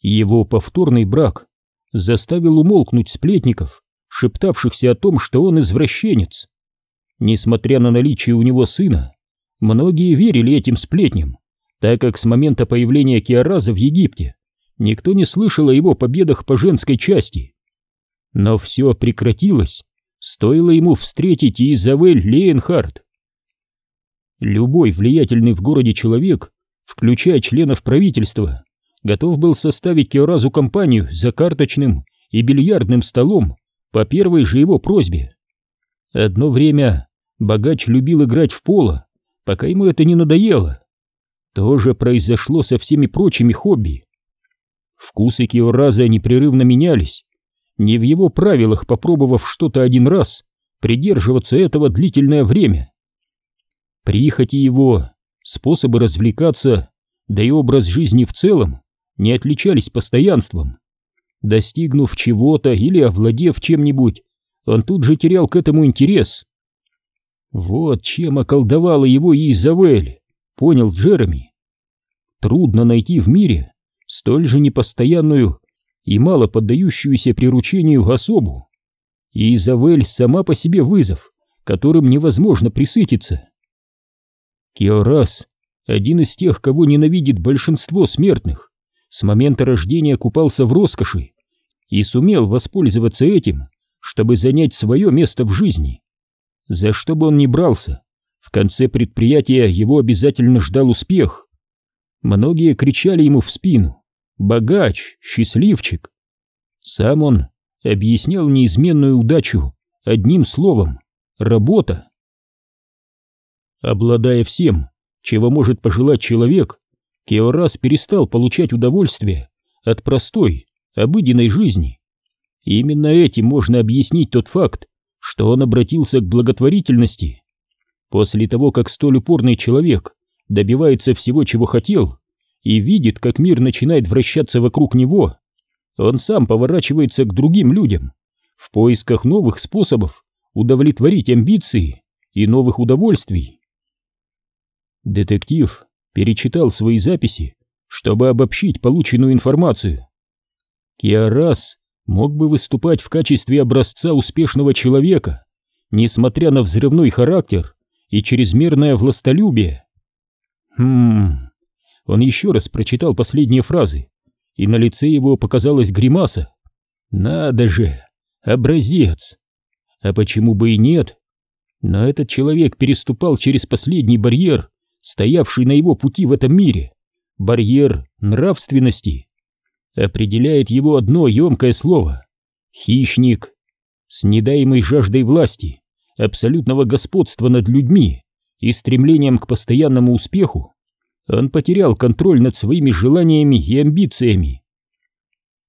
Его повторный брак заставил умолкнуть сплетников, шептавшихся о том, что он извращенец. Несмотря на наличие у него сына, многие верили этим сплетням, так как с момента появления Киараза в Египте никто не слышал о его победах по женской части. Но все прекратилось, стоило ему встретить Изавель Лейнхард. Любой влиятельный в городе человек, включая членов правительства, готов был составить Киоразу компанию за карточным и бильярдным столом по первой же его просьбе. Одно время Богач любил играть в поло, пока ему это не надоело. То же произошло со всеми прочими хобби. Вкусы Киораза непрерывно менялись. Не в его правилах, попробовав что-то один раз, придерживаться этого длительное время. Прихоти его, способы развлекаться, да и образ жизни в целом не отличались постоянством. Достигнув чего-то или овладев чем-нибудь, он тут же терял к этому интерес. Вот чем околдовала его Изавель, понял Джереми. Трудно найти в мире столь же непостоянную и мало поддающуюся приручению особу. И Изавель сама по себе вызов, которым невозможно присытиться. Киорас — один из тех, кого ненавидит большинство смертных, с момента рождения купался в роскоши и сумел воспользоваться этим, чтобы занять свое место в жизни. За что бы он ни брался, в конце предприятия его обязательно ждал успех. Многие кричали ему в спину «Богач! Счастливчик!». Сам он объяснял неизменную удачу одним словом «работа». Обладая всем, чего может пожелать человек, Кеорас перестал получать удовольствие от простой, обыденной жизни. именно этим можно объяснить тот факт, что он обратился к благотворительности. После того, как столь упорный человек добивается всего, чего хотел, и видит, как мир начинает вращаться вокруг него, он сам поворачивается к другим людям в поисках новых способов удовлетворить амбиции и новых удовольствий. Детектив перечитал свои записи, чтобы обобщить полученную информацию. Киарас мог бы выступать в качестве образца успешного человека, несмотря на взрывной характер и чрезмерное властолюбие. Хм... Он еще раз прочитал последние фразы, и на лице его показалась гримаса. Надо же, образец! А почему бы и нет? Но этот человек переступал через последний барьер, стоявший на его пути в этом мире. Барьер нравственности. Определяет его одно емкое слово — хищник. С недаемой жаждой власти, абсолютного господства над людьми и стремлением к постоянному успеху, он потерял контроль над своими желаниями и амбициями.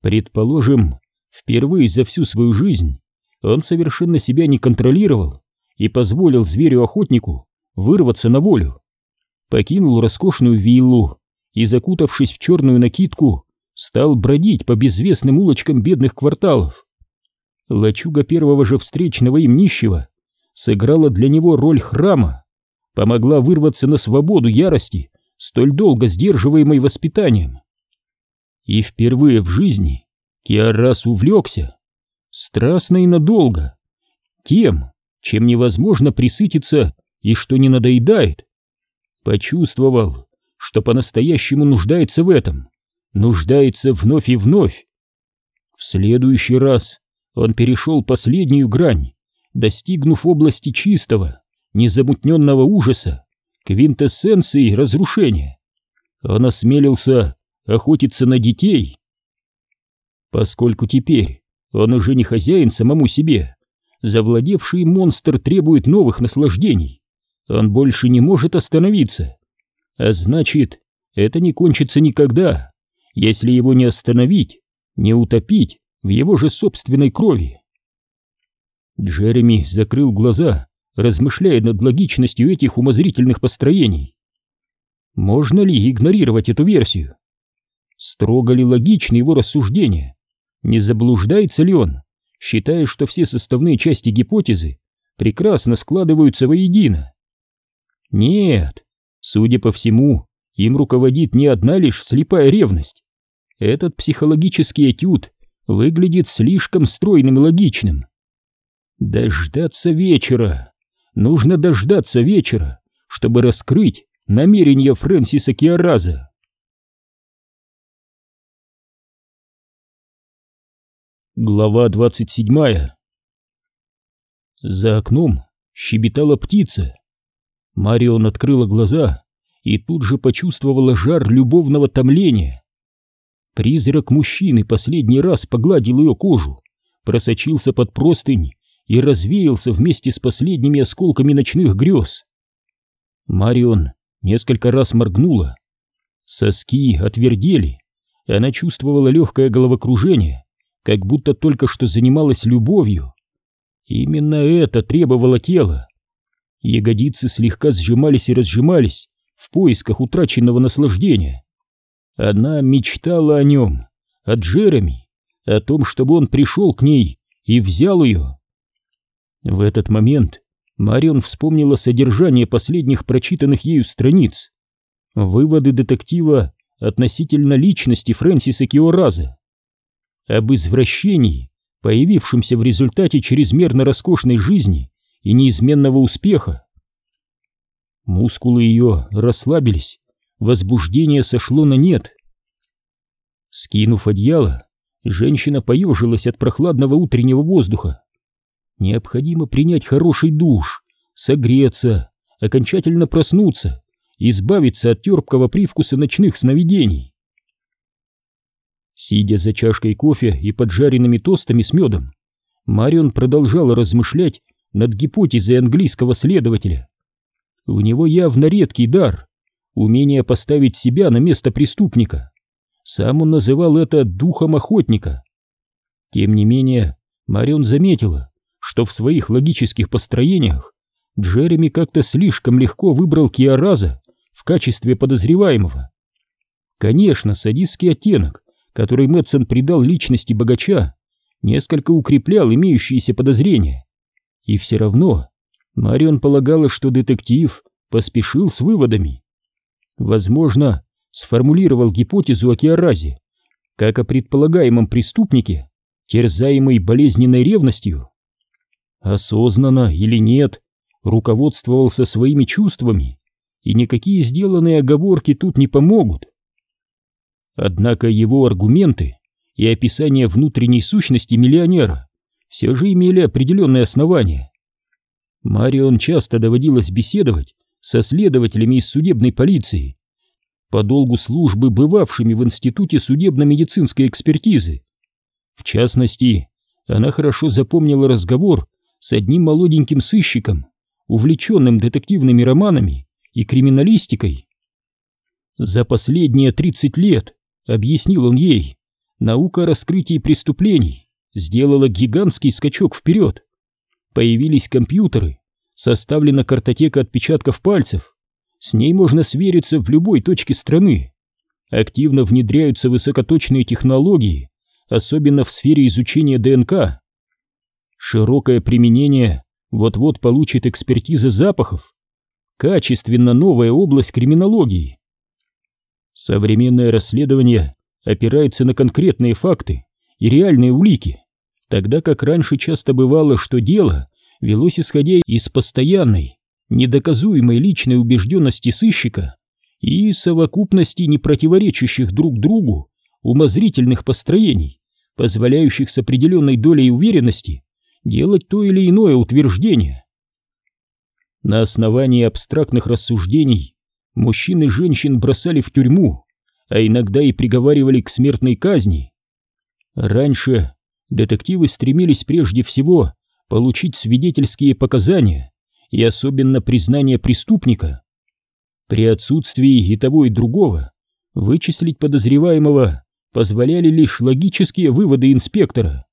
Предположим, впервые за всю свою жизнь он совершенно себя не контролировал и позволил зверю-охотнику вырваться на волю. Покинул роскошную виллу и, закутавшись в черную накидку, стал бродить по безвестным улочкам бедных кварталов. Лачуга первого же встречного им нищего сыграла для него роль храма, помогла вырваться на свободу ярости, столь долго сдерживаемой воспитанием. И впервые в жизни Киарас увлекся, страстно и надолго, тем, чем невозможно присытиться и что не надоедает. Почувствовал, что по-настоящему нуждается в этом, нуждается вновь и вновь. В следующий раз он перешел последнюю грань, достигнув области чистого, незамутненного ужаса, квинтэссенции разрушения. Он осмелился охотиться на детей. Поскольку теперь он уже не хозяин самому себе, завладевший монстр требует новых наслаждений. Он больше не может остановиться. А значит, это не кончится никогда, если его не остановить, не утопить в его же собственной крови. Джереми закрыл глаза, размышляя над логичностью этих умозрительных построений. Можно ли игнорировать эту версию? Строго ли логичны его рассуждения? Не заблуждается ли он, считая, что все составные части гипотезы прекрасно складываются воедино? Нет, судя по всему, им руководит не одна лишь слепая ревность. Этот психологический этюд выглядит слишком стройным и логичным. Дождаться вечера. Нужно дождаться вечера, чтобы раскрыть намерения Фрэнсиса Киараза. Глава двадцать седьмая За окном щебетала птица. Марион открыла глаза и тут же почувствовала жар любовного томления. Призрак мужчины последний раз погладил ее кожу, просочился под простынь и развеялся вместе с последними осколками ночных грез. Марион несколько раз моргнула. Соски отвердели, она чувствовала легкое головокружение, как будто только что занималась любовью. Именно это требовало тело. Ягодицы слегка сжимались и разжимались в поисках утраченного наслаждения. Она мечтала о нем, о Джереми, о том, чтобы он пришел к ней и взял ее. В этот момент Марион вспомнила содержание последних прочитанных ею страниц, выводы детектива относительно личности Фрэнсиса Киораза, об извращении, появившемся в результате чрезмерно роскошной жизни и неизменного успеха. Мускулы ее расслабились, возбуждение сошло на нет. Скинув одеяло, женщина поежилась от прохладного утреннего воздуха. Необходимо принять хороший душ, согреться, окончательно проснуться, избавиться от терпкого привкуса ночных сновидений. Сидя за чашкой кофе и поджаренными тостами с медом, Марион продолжала размышлять над гипотезой английского следователя. У него явно редкий дар. умение поставить себя на место преступника. Сам он называл это духом охотника. Тем не менее, Марион заметила, что в своих логических построениях Джереми как-то слишком легко выбрал Киараза в качестве подозреваемого. Конечно, садистский оттенок, который Мэтсон придал личности богача, несколько укреплял имеющиеся подозрения. И все равно Марион полагала, что детектив поспешил с выводами. Возможно, сформулировал гипотезу о Киаразе, как о предполагаемом преступнике, терзаемой болезненной ревностью. Осознанно или нет, руководствовался своими чувствами, и никакие сделанные оговорки тут не помогут. Однако его аргументы и описание внутренней сущности миллионера все же имели определенные основания. Марион часто доводилось беседовать со следователями из судебной полиции, по долгу службы бывавшими в Институте судебно-медицинской экспертизы. В частности, она хорошо запомнила разговор с одним молоденьким сыщиком, увлеченным детективными романами и криминалистикой. За последние 30 лет, объяснил он ей, наука о раскрытии преступлений сделала гигантский скачок вперед. Появились компьютеры, составлена картотека отпечатков пальцев, с ней можно свериться в любой точке страны. Активно внедряются высокоточные технологии, особенно в сфере изучения ДНК. Широкое применение вот-вот получит экспертиза запахов. Качественно новая область криминологии. Современное расследование опирается на конкретные факты и реальные улики, тогда как раньше часто бывало, что дело велось исходя из постоянной, недоказуемой личной убежденности сыщика и совокупности непротиворечащих друг другу умозрительных построений, позволяющих с определенной долей уверенности делать то или иное утверждение. На основании абстрактных рассуждений мужчин и женщин бросали в тюрьму, а иногда и приговаривали к смертной казни. Раньше детективы стремились прежде всего получить свидетельские показания и особенно признание преступника. При отсутствии и того и другого вычислить подозреваемого позволяли лишь логические выводы инспектора.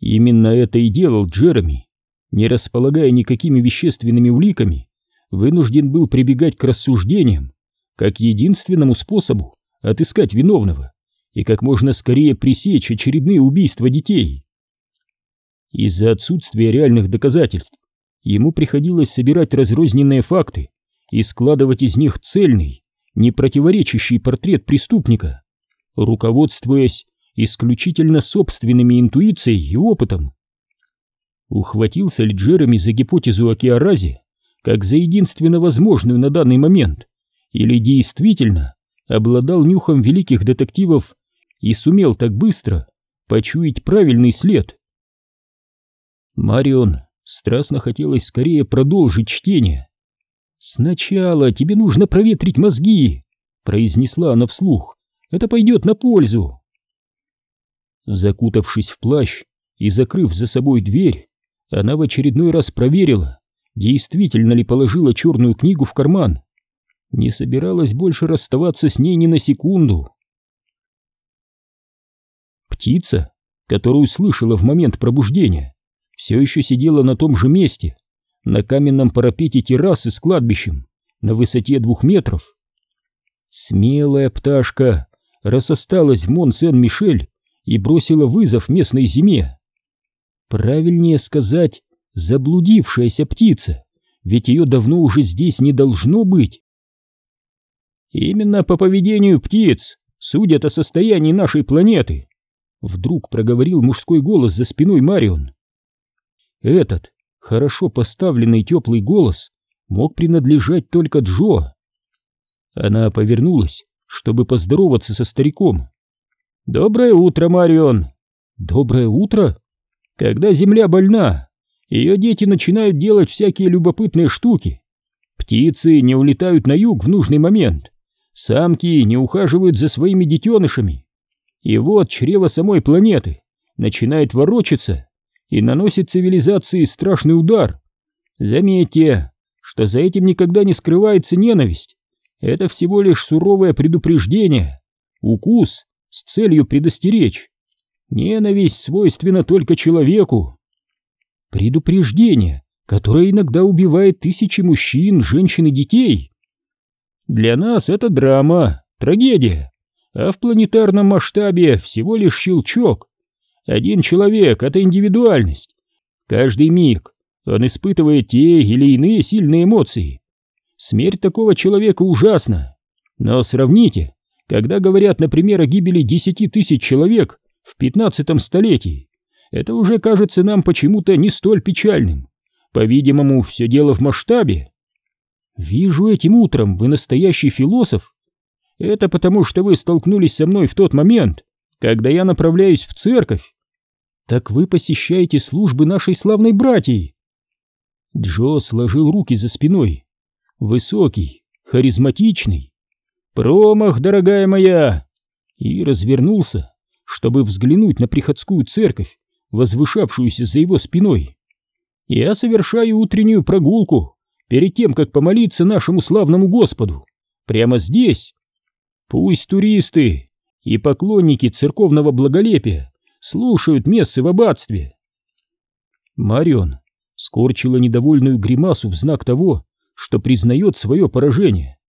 Именно это и делал Джереми, не располагая никакими вещественными уликами, вынужден был прибегать к рассуждениям, как единственному способу отыскать виновного и как можно скорее пресечь очередные убийства детей. Из-за отсутствия реальных доказательств ему приходилось собирать разрозненные факты и складывать из них цельный, не противоречащий портрет преступника, руководствуясь исключительно собственными интуицией и опытом. Ухватился ли Джереми за гипотезу о Киаразе как за единственно возможную на данный момент, или действительно обладал нюхом великих детективов и сумел так быстро почуять правильный след? Марион страстно хотелось скорее продолжить чтение. «Сначала тебе нужно проветрить мозги», — произнесла она вслух. «Это пойдет на пользу». Закутавшись в плащ и закрыв за собой дверь, она в очередной раз проверила, действительно ли положила черную книгу в карман. Не собиралась больше расставаться с ней ни на секунду. Птица, которую слышала в момент пробуждения, все еще сидела на том же месте, на каменном парапете террасы с кладбищем, на высоте двух метров. Смелая пташка рассосталась в Мон-Сен-Мишель и бросила вызов местной зиме. Правильнее сказать, заблудившаяся птица, ведь ее давно уже здесь не должно быть. Именно по поведению птиц судят о состоянии нашей планеты, вдруг проговорил мужской голос за спиной Марион. Этот хорошо поставленный теплый голос мог принадлежать только Джо. Она повернулась, чтобы поздороваться со стариком. «Доброе утро, Марион!» «Доброе утро?» «Когда земля больна, ее дети начинают делать всякие любопытные штуки. Птицы не улетают на юг в нужный момент, самки не ухаживают за своими детенышами. И вот чрево самой планеты начинает ворочаться и наносит цивилизации страшный удар. Заметьте, что за этим никогда не скрывается ненависть. Это всего лишь суровое предупреждение, укус с целью предостеречь. Ненависть свойственна только человеку. Предупреждение, которое иногда убивает тысячи мужчин, женщин и детей. Для нас это драма, трагедия, а в планетарном масштабе всего лишь щелчок. Один человек — это индивидуальность. Каждый миг он испытывает те или иные сильные эмоции. Смерть такого человека ужасна. Но сравните, когда говорят, например, о гибели десяти тысяч человек в пятнадцатом столетии, это уже кажется нам почему-то не столь печальным. По-видимому, все дело в масштабе. Вижу этим утром, вы настоящий философ. Это потому, что вы столкнулись со мной в тот момент, когда я направляюсь в церковь. Так вы посещаете службы нашей славной братьи. Джо сложил руки за спиной. Высокий, харизматичный. Промах, дорогая моя! И развернулся, чтобы взглянуть на приходскую церковь, возвышавшуюся за его спиной. Я совершаю утреннюю прогулку перед тем, как помолиться нашему славному Господу. Прямо здесь. Пусть туристы и поклонники церковного благолепия слушают мессы в аббатстве. Марион скорчила недовольную гримасу в знак того, что признает свое поражение.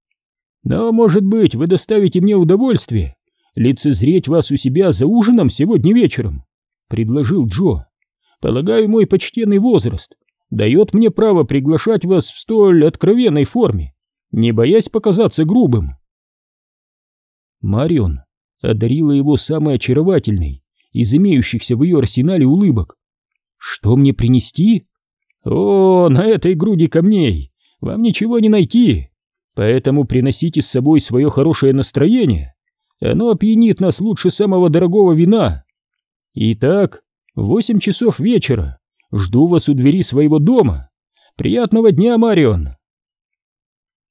Но, может быть, вы доставите мне удовольствие лицезреть вас у себя за ужином сегодня вечером предложил Джо. «Полагаю, мой почтенный возраст дает мне право приглашать вас в столь откровенной форме, не боясь показаться грубым». Марион одарила его самой очаровательной из имеющихся в ее арсенале улыбок. «Что мне принести?» «О, на этой груди камней вам ничего не найти, поэтому приносите с собой свое хорошее настроение. Оно опьянит нас лучше самого дорогого вина. Итак, восемь часов вечера. Жду вас у двери своего дома. Приятного дня, Марион.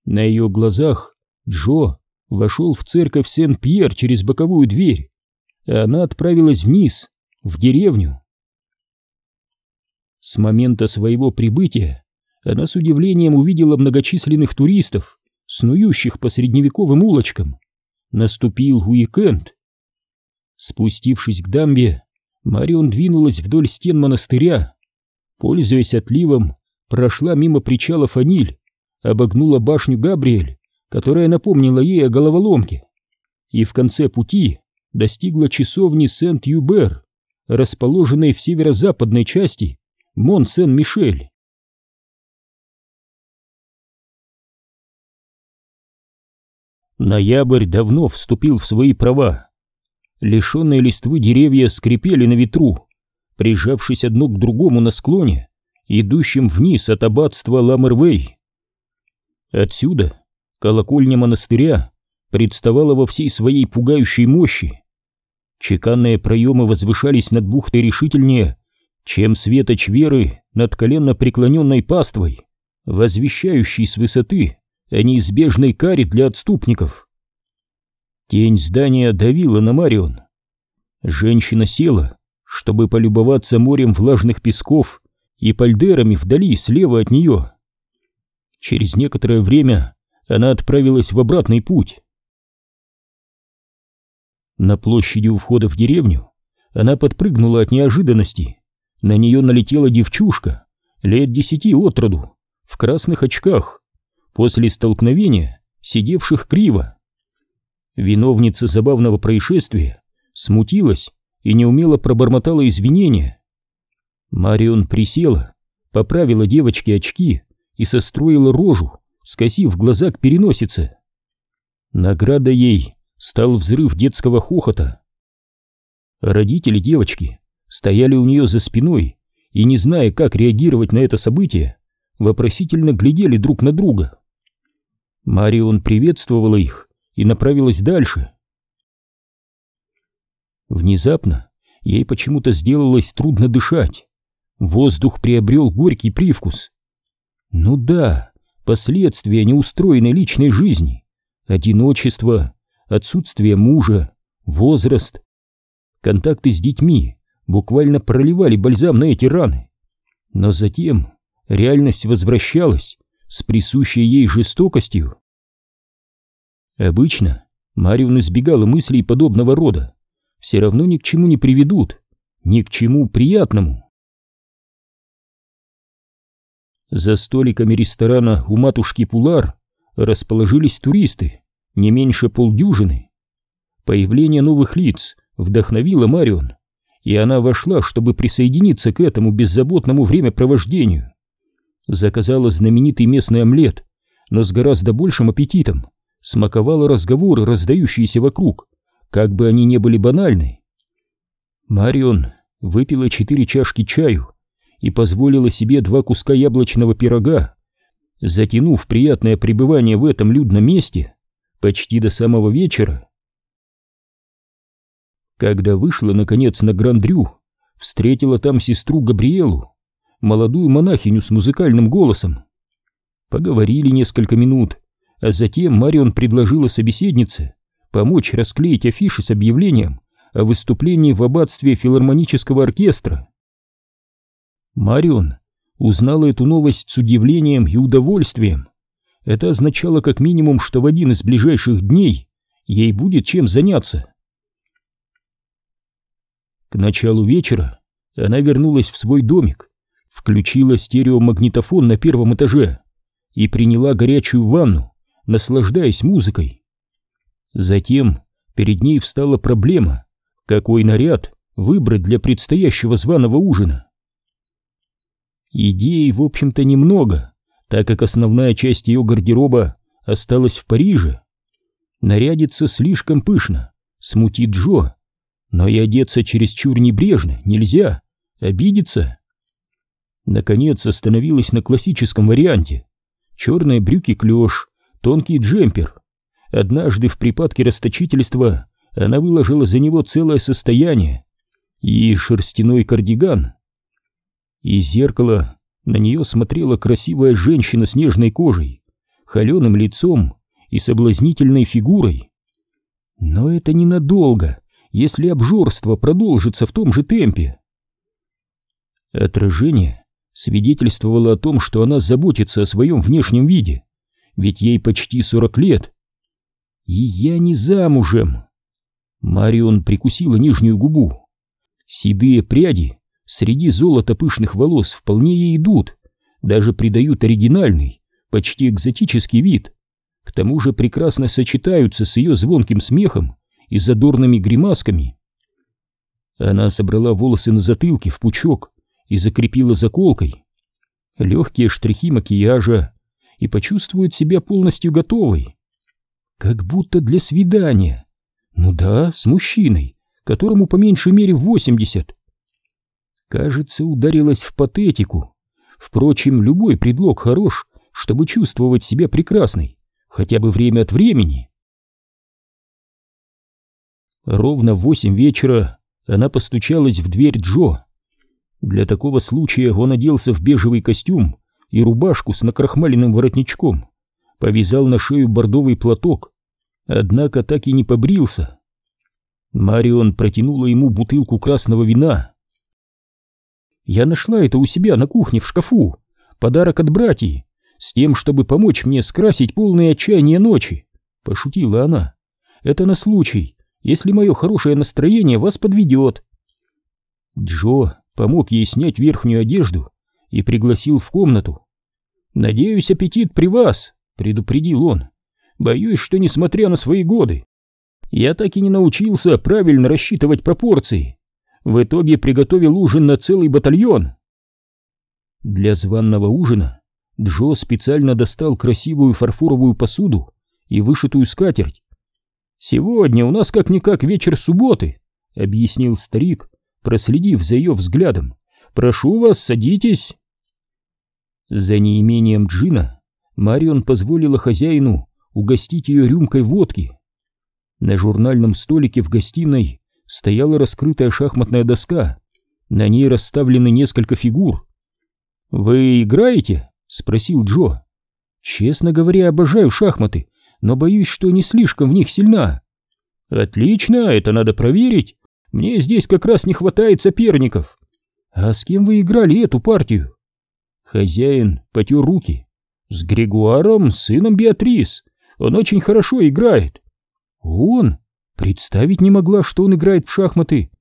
На ее глазах Джо вошел в церковь Сен-Пьер через боковую дверь, а она отправилась вниз, в деревню. С момента своего прибытия она с удивлением увидела многочисленных туристов, снующих по средневековым улочкам. Наступил уикенд. Спустившись к дамбе, Марион двинулась вдоль стен монастыря. Пользуясь отливом, прошла мимо причала Фаниль, обогнула башню Габриэль, которая напомнила ей о головоломке, и в конце пути достигла часовни Сент-Юбер, расположенной в северо-западной части Мон-Сен-Мишель. Ноябрь давно вступил в свои права. Лишенные листвы деревья скрипели на ветру, прижавшись одно к другому на склоне, идущем вниз от аббатства Ламервей. Отсюда колокольня монастыря представала во всей своей пугающей мощи. Чеканные проемы возвышались над бухтой решительнее, чем светоч веры над коленно преклоненной паствой, возвещающей с высоты о неизбежной каре для отступников. Тень здания давила на Марион. Женщина села, чтобы полюбоваться морем влажных песков и пальдерами вдали слева от нее. Через некоторое время она отправилась в обратный путь. На площади у входа в деревню она подпрыгнула от неожиданности. На нее налетела девчушка, лет десяти от роду, в красных очках, после столкновения, сидевших криво. Виновница забавного происшествия смутилась и неумело пробормотала извинения. Марион присела, поправила девочке очки и состроила рожу, скосив глаза к переносице. Награда ей стал взрыв детского хохота. Родители девочки стояли у нее за спиной и, не зная, как реагировать на это событие, вопросительно глядели друг на друга. Марион приветствовала их и направилась дальше. Внезапно ей почему-то сделалось трудно дышать. Воздух приобрел горький привкус. Ну да, последствия неустроенной личной жизни, одиночество, отсутствие мужа, возраст. Контакты с детьми буквально проливали бальзам на эти раны. Но затем реальность возвращалась с присущей ей жестокостью. Обычно Марион избегала мыслей подобного рода, все равно ни к чему не приведут, ни к чему приятному. За столиками ресторана у матушки Пулар расположились туристы, не меньше полдюжины. Появление новых лиц вдохновило Марион, и она вошла, чтобы присоединиться к этому беззаботному времяпровождению. Заказала знаменитый местный омлет, но с гораздо большим аппетитом смаковала разговоры, раздающиеся вокруг, как бы они ни были банальны. Марион выпила четыре чашки чаю и позволила себе два куска яблочного пирога, затянув приятное пребывание в этом людном месте почти до самого вечера. Когда вышла, наконец, на Грандрю, встретила там сестру Габриэлу, молодую монахиню с музыкальным голосом. Поговорили несколько минут, а затем Марион предложила собеседнице помочь расклеить афиши с объявлением о выступлении в аббатстве филармонического оркестра. Марион узнала эту новость с удивлением и удовольствием. Это означало как минимум, что в один из ближайших дней ей будет чем заняться. К началу вечера она вернулась в свой домик, включила стереомагнитофон на первом этаже и приняла горячую ванну, наслаждаясь музыкой. Затем перед ней встала проблема, какой наряд выбрать для предстоящего званого ужина. Идей, в общем-то, немного, так как основная часть ее гардероба осталась в Париже. Нарядиться слишком пышно, смутит Джо, но и одеться чересчур небрежно нельзя, обидеться. Наконец остановилась на классическом варианте. Черные брюки клеш, тонкий джемпер. Однажды в припадке расточительства она выложила за него целое состояние. И шерстяной кардиган. Из зеркала на нее смотрела красивая женщина с нежной кожей, холеным лицом и соблазнительной фигурой. Но это ненадолго, если обжорство продолжится в том же темпе. Отражение свидетельствовало о том, что она заботится о своем внешнем виде, ведь ей почти сорок лет. И я не замужем. Марион прикусила нижнюю губу. Седые пряди среди золота пышных волос вполне ей идут, даже придают оригинальный, почти экзотический вид. К тому же прекрасно сочетаются с ее звонким смехом и задорными гримасками. Она собрала волосы на затылке в пучок и закрепила заколкой. Легкие штрихи макияжа и почувствует себя полностью готовой. Как будто для свидания. Ну да, с мужчиной, которому по меньшей мере 80. Кажется, ударилась в патетику. Впрочем, любой предлог хорош, чтобы чувствовать себя прекрасной, хотя бы время от времени. Ровно в восемь вечера она постучалась в дверь Джо. Для такого случая он оделся в бежевый костюм и рубашку с накрахмаленным воротничком, повязал на шею бордовый платок, однако так и не побрился. Марион протянула ему бутылку красного вина. Я нашла это у себя на кухне в шкафу. Подарок от братьев, с тем, чтобы помочь мне скрасить полные отчаяния ночи. Пошутила она. Это на случай, если мое хорошее настроение вас подведет. Джо помог ей снять верхнюю одежду и пригласил в комнату. «Надеюсь, аппетит при вас», — предупредил он. «Боюсь, что, несмотря на свои годы, я так и не научился правильно рассчитывать пропорции. В итоге приготовил ужин на целый батальон. Для званного ужина Джо специально достал красивую фарфоровую посуду и вышитую скатерть. «Сегодня у нас как-никак вечер субботы», — объяснил старик, проследив за ее взглядом. «Прошу вас, садитесь». За неимением джина Марион позволила хозяину угостить ее рюмкой водки. На журнальном столике в гостиной стояла раскрытая шахматная доска. На ней расставлены несколько фигур. «Вы играете?» — спросил Джо. «Честно говоря, обожаю шахматы, но боюсь, что не слишком в них сильна». «Отлично, это надо проверить. Мне здесь как раз не хватает соперников». «А с кем вы играли эту партию?» Хозяин потер руки. «С Григуаром, сыном Беатрис. Он очень хорошо играет. Он? Представить не могла, что он играет в шахматы.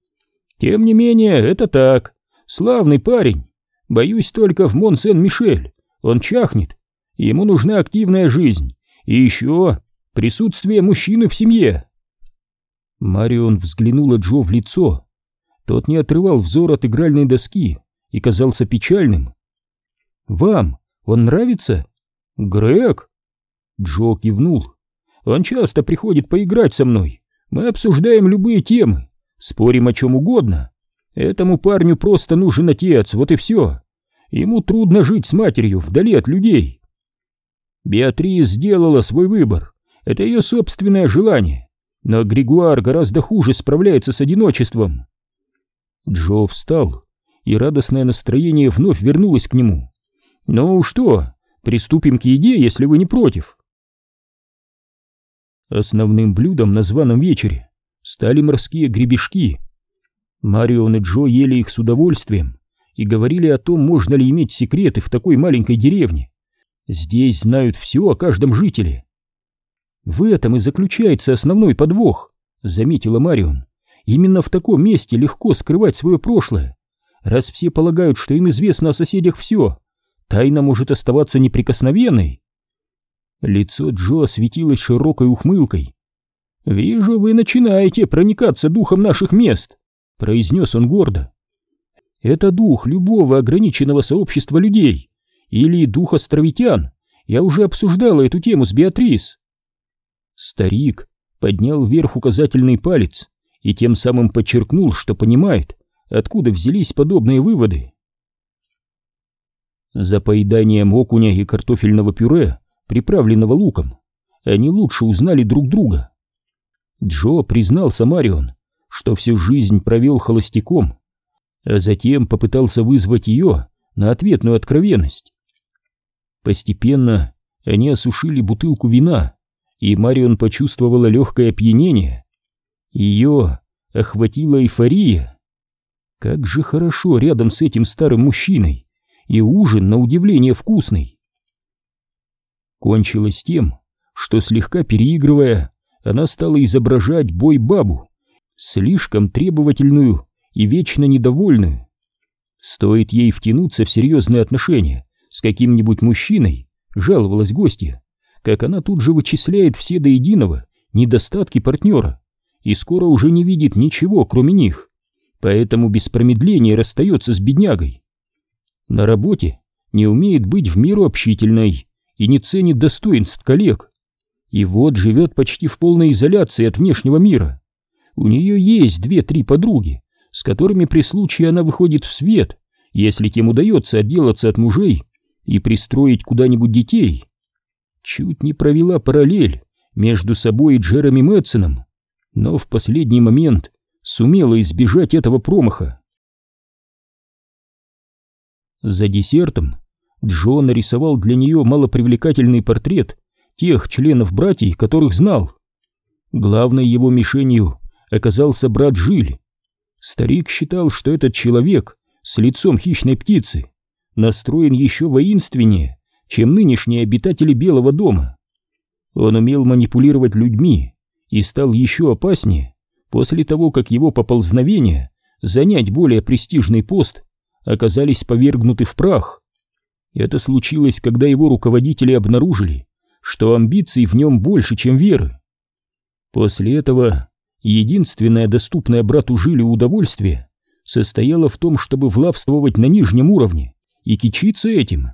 Тем не менее, это так. Славный парень. Боюсь только в Мон-Сен-Мишель. Он чахнет. Ему нужна активная жизнь. И еще присутствие мужчины в семье. Марион взглянула Джо в лицо. Тот не отрывал взор от игральной доски и казался печальным. «Вам он нравится?» «Грег?» Джо кивнул. «Он часто приходит поиграть со мной. Мы обсуждаем любые темы, спорим о чем угодно. Этому парню просто нужен отец, вот и все. Ему трудно жить с матерью вдали от людей». Беатрис сделала свой выбор. Это ее собственное желание. Но Григуар гораздо хуже справляется с одиночеством. Джо встал, и радостное настроение вновь вернулось к нему. «Ну что, приступим к еде, если вы не против?» Основным блюдом на званом вечере стали морские гребешки. Марион и Джо ели их с удовольствием и говорили о том, можно ли иметь секреты в такой маленькой деревне. Здесь знают все о каждом жителе. В этом и заключается основной подвох, заметила Марион. Именно в таком месте легко скрывать свое прошлое. Раз все полагают, что им известно о соседях все, тайна может оставаться неприкосновенной. Лицо Джо осветилось широкой ухмылкой. «Вижу, вы начинаете проникаться духом наших мест», — произнес он гордо. «Это дух любого ограниченного сообщества людей, или дух островитян. Я уже обсуждала эту тему с Беатрис». Старик поднял вверх указательный палец и тем самым подчеркнул, что понимает, откуда взялись подобные выводы. За поеданием окуня и картофельного пюре, приправленного луком, они лучше узнали друг друга. Джо признался Марион, что всю жизнь провел холостяком, а затем попытался вызвать ее на ответную откровенность. Постепенно они осушили бутылку вина, и Марион почувствовала легкое опьянение. Ее охватила эйфория. Как же хорошо рядом с этим старым мужчиной, и ужин, на удивление, вкусный. Кончилось тем, что слегка переигрывая, она стала изображать бой-бабу, слишком требовательную и вечно недовольную. Стоит ей втянуться в серьезные отношения с каким-нибудь мужчиной, жаловалась гостья, как она тут же вычисляет все до единого недостатки партнера и скоро уже не видит ничего, кроме них, поэтому без промедления расстается с беднягой. На работе не умеет быть в меру общительной и не ценит достоинств коллег. И вот живет почти в полной изоляции от внешнего мира. У нее есть две-три подруги, с которыми при случае она выходит в свет, если тем удается отделаться от мужей и пристроить куда-нибудь детей. Чуть не провела параллель между собой и Джереми Мэтсоном, но в последний момент сумела избежать этого промаха. За десертом Джо нарисовал для нее малопривлекательный портрет тех членов братьев, которых знал. Главной его мишенью оказался брат Жиль. Старик считал, что этот человек с лицом хищной птицы настроен еще воинственнее, чем нынешние обитатели Белого дома. Он умел манипулировать людьми и стал еще опаснее после того, как его поползновения занять более престижный пост оказались повергнуты в прах. Это случилось, когда его руководители обнаружили, что амбиций в нем больше, чем веры. После этого единственное доступное брату Жилю удовольствие состояло в том, чтобы влавствовать на нижнем уровне и кичиться этим.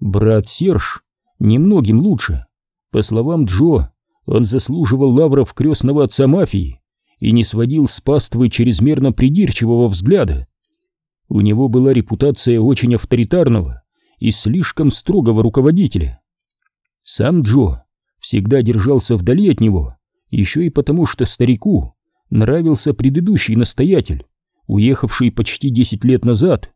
Брат Серж немногим лучше. По словам Джо, он заслуживал лавров крестного отца мафии и не сводил с паствы чрезмерно придирчивого взгляда. У него была репутация очень авторитарного и слишком строгого руководителя. Сам Джо всегда держался вдали от него, еще и потому, что старику нравился предыдущий настоятель, уехавший почти десять лет назад.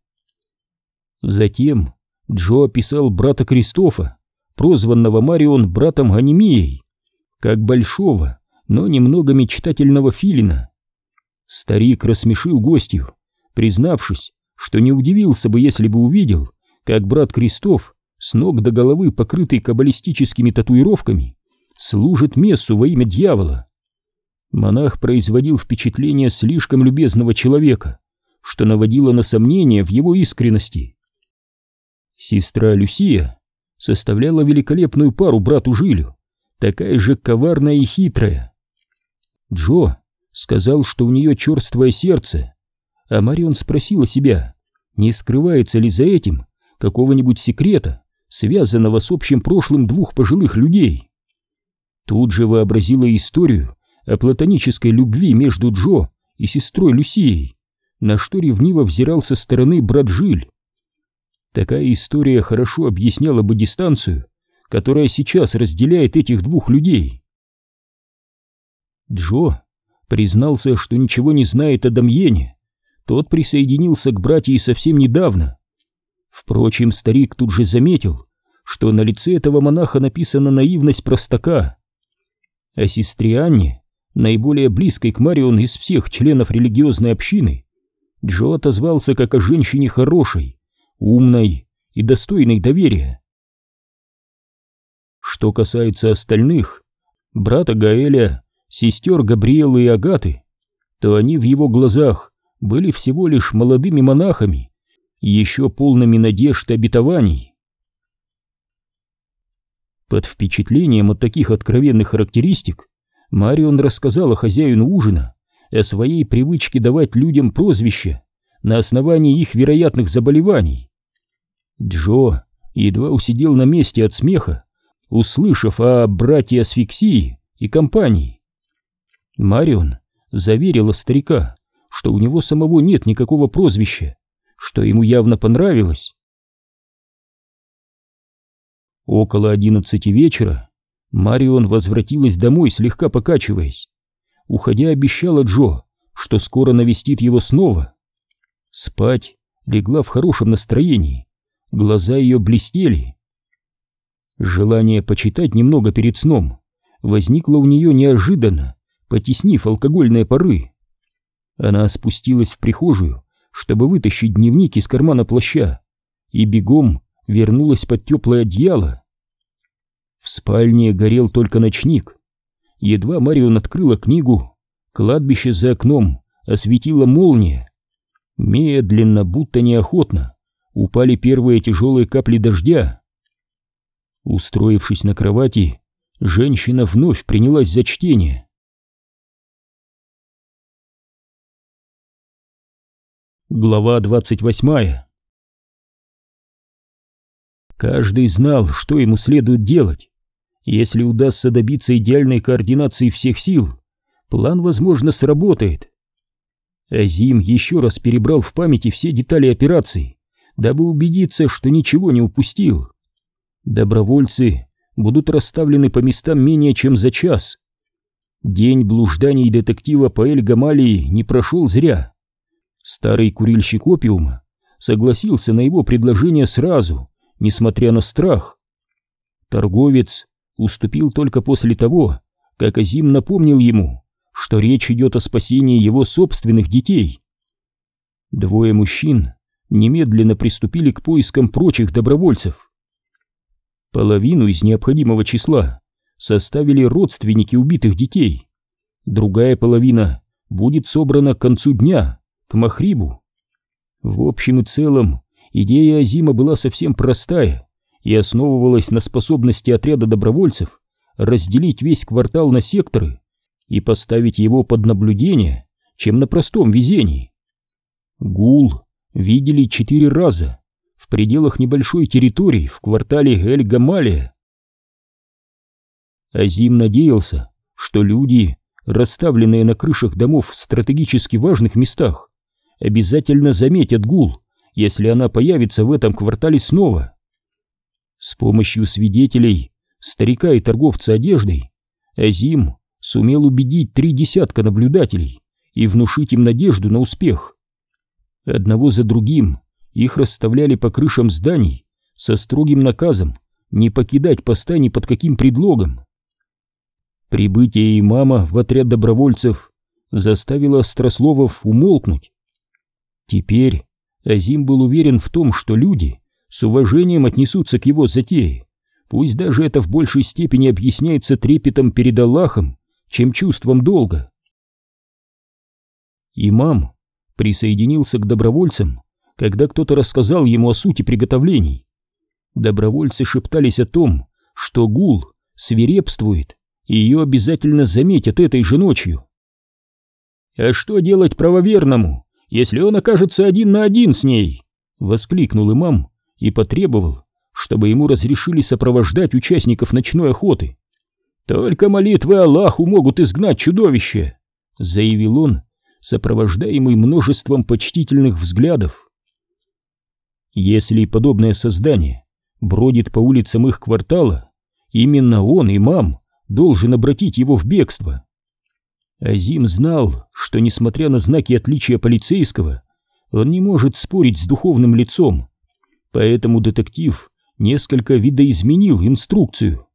Затем Джо описал брата Кристофа, прозванного Марион братом Ганимией, как большого, но немного мечтательного филина. Старик рассмешил гостью, признавшись, что не удивился бы, если бы увидел, как брат Кристоф, с ног до головы покрытый каббалистическими татуировками, служит мессу во имя дьявола. Монах производил впечатление слишком любезного человека, что наводило на сомнения в его искренности. Сестра Люсия составляла великолепную пару брату Жилю, такая же коварная и хитрая. Джо сказал, что у нее черствое сердце, а Марион спросила себя, не скрывается ли за этим какого-нибудь секрета, связанного с общим прошлым двух пожилых людей. Тут же вообразила историю о платонической любви между Джо и сестрой Люсией, на что ревниво взирал со стороны брат Жиль. Такая история хорошо объясняла бы дистанцию, которая сейчас разделяет этих двух людей. Джо признался, что ничего не знает о Дамьене. Тот присоединился к братьям совсем недавно. Впрочем, старик тут же заметил, что на лице этого монаха написана наивность простака. О сестре Анне, наиболее близкой к Марион из всех членов религиозной общины, Джо отозвался как о женщине хорошей, умной и достойной доверия. Что касается остальных, брата Гаэля, сестер Габриэлы и Агаты, то они в его глазах были всего лишь молодыми монахами, еще полными надежд и обетований. Под впечатлением от таких откровенных характеристик Марион рассказала хозяину ужина о своей привычке давать людям прозвища на основании их вероятных заболеваний. Джо едва усидел на месте от смеха, услышав о братья асфиксии и компании. Марион заверила старика, что у него самого нет никакого прозвища, что ему явно понравилось. Около одиннадцати вечера Марион возвратилась домой, слегка покачиваясь. Уходя, обещала Джо, что скоро навестит его снова. Спать легла в хорошем настроении, глаза ее блестели. Желание почитать немного перед сном возникло у нее неожиданно, потеснив алкогольные пары. Она спустилась в прихожую, чтобы вытащить дневник из кармана плаща, и бегом вернулась под теплое одеяло. В спальне горел только ночник. Едва Марион открыла книгу, кладбище за окном осветила молния. Медленно, будто неохотно, упали первые тяжелые капли дождя. Устроившись на кровати, женщина вновь принялась за чтение. Глава двадцать восьмая Каждый знал, что ему следует делать. Если удастся добиться идеальной координации всех сил, план, возможно, сработает. Азим еще раз перебрал в памяти все детали операции, дабы убедиться, что ничего не упустил. Добровольцы будут расставлены по местам менее чем за час. День блужданий детектива по Эль-Гамалии не прошел зря. Старый курильщик опиума согласился на его предложение сразу, несмотря на страх. Торговец уступил только после того, как Азим напомнил ему, что речь идет о спасении его собственных детей. Двое мужчин немедленно приступили к поискам прочих добровольцев. Половину из необходимого числа составили родственники убитых детей. Другая половина будет собрана к концу дня, к Махрибу. В общем и целом, Идея Азима была совсем простая и основывалась на способности отряда добровольцев разделить весь квартал на секторы и поставить его под наблюдение, чем на простом везении. Гул видели четыре раза в пределах небольшой территории в квартале Эль-Гамалия. Азим надеялся, что люди, расставленные на крышах домов в стратегически важных местах, обязательно заметят гул если она появится в этом квартале снова. С помощью свидетелей, старика и торговца одеждой, Азим сумел убедить три десятка наблюдателей и внушить им надежду на успех. Одного за другим их расставляли по крышам зданий со строгим наказом не покидать поста ни под каким предлогом. Прибытие имама в отряд добровольцев заставило Острословов умолкнуть. Теперь Азим был уверен в том, что люди с уважением отнесутся к его затее, пусть даже это в большей степени объясняется трепетом перед Аллахом, чем чувством долга. Имам присоединился к добровольцам, когда кто-то рассказал ему о сути приготовлений. Добровольцы шептались о том, что гул свирепствует, и ее обязательно заметят этой же ночью. «А что делать правоверному, если он окажется один на один с ней?» — воскликнул имам и потребовал, чтобы ему разрешили сопровождать участников ночной охоты. «Только молитвы Аллаху могут изгнать чудовище», — заявил он, сопровождаемый множеством почтительных взглядов. Если подобное создание бродит по улицам их квартала, именно он, имам, должен обратить его в бегство. Азим знал, что, несмотря на знаки отличия полицейского, он не может спорить с духовным лицом, поэтому детектив несколько видоизменил инструкцию.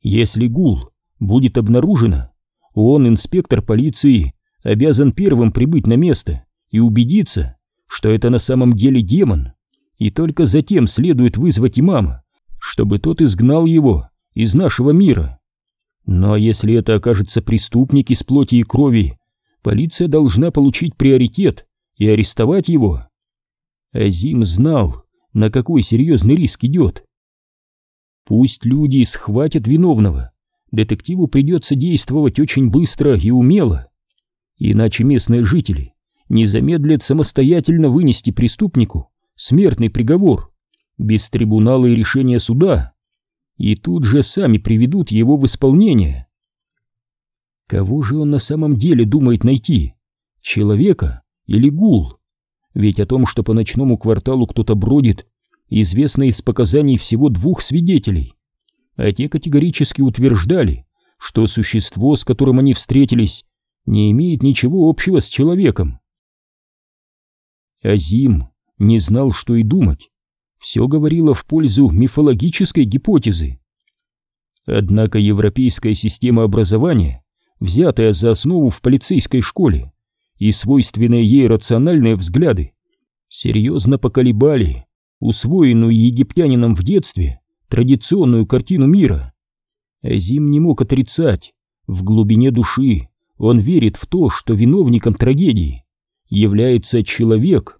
Если гул будет обнаружено, он, инспектор полиции, обязан первым прибыть на место и убедиться, что это на самом деле демон, и только затем следует вызвать имама, чтобы тот изгнал его из нашего мира. Но если это окажется преступник из плоти и крови, полиция должна получить приоритет и арестовать его. Азим знал, на какой серьезный риск идет. Пусть люди схватят виновного, детективу придется действовать очень быстро и умело, иначе местные жители не замедлят самостоятельно вынести преступнику смертный приговор без трибунала и решения суда и тут же сами приведут его в исполнение. Кого же он на самом деле думает найти? Человека или гул? Ведь о том, что по ночному кварталу кто-то бродит, известно из показаний всего двух свидетелей. А те категорически утверждали, что существо, с которым они встретились, не имеет ничего общего с человеком. Азим не знал, что и думать все говорило в пользу мифологической гипотезы. Однако европейская система образования, взятая за основу в полицейской школе, и свойственные ей рациональные взгляды, серьезно поколебали усвоенную египтянином в детстве традиционную картину мира. Азим не мог отрицать, в глубине души он верит в то, что виновником трагедии является человек,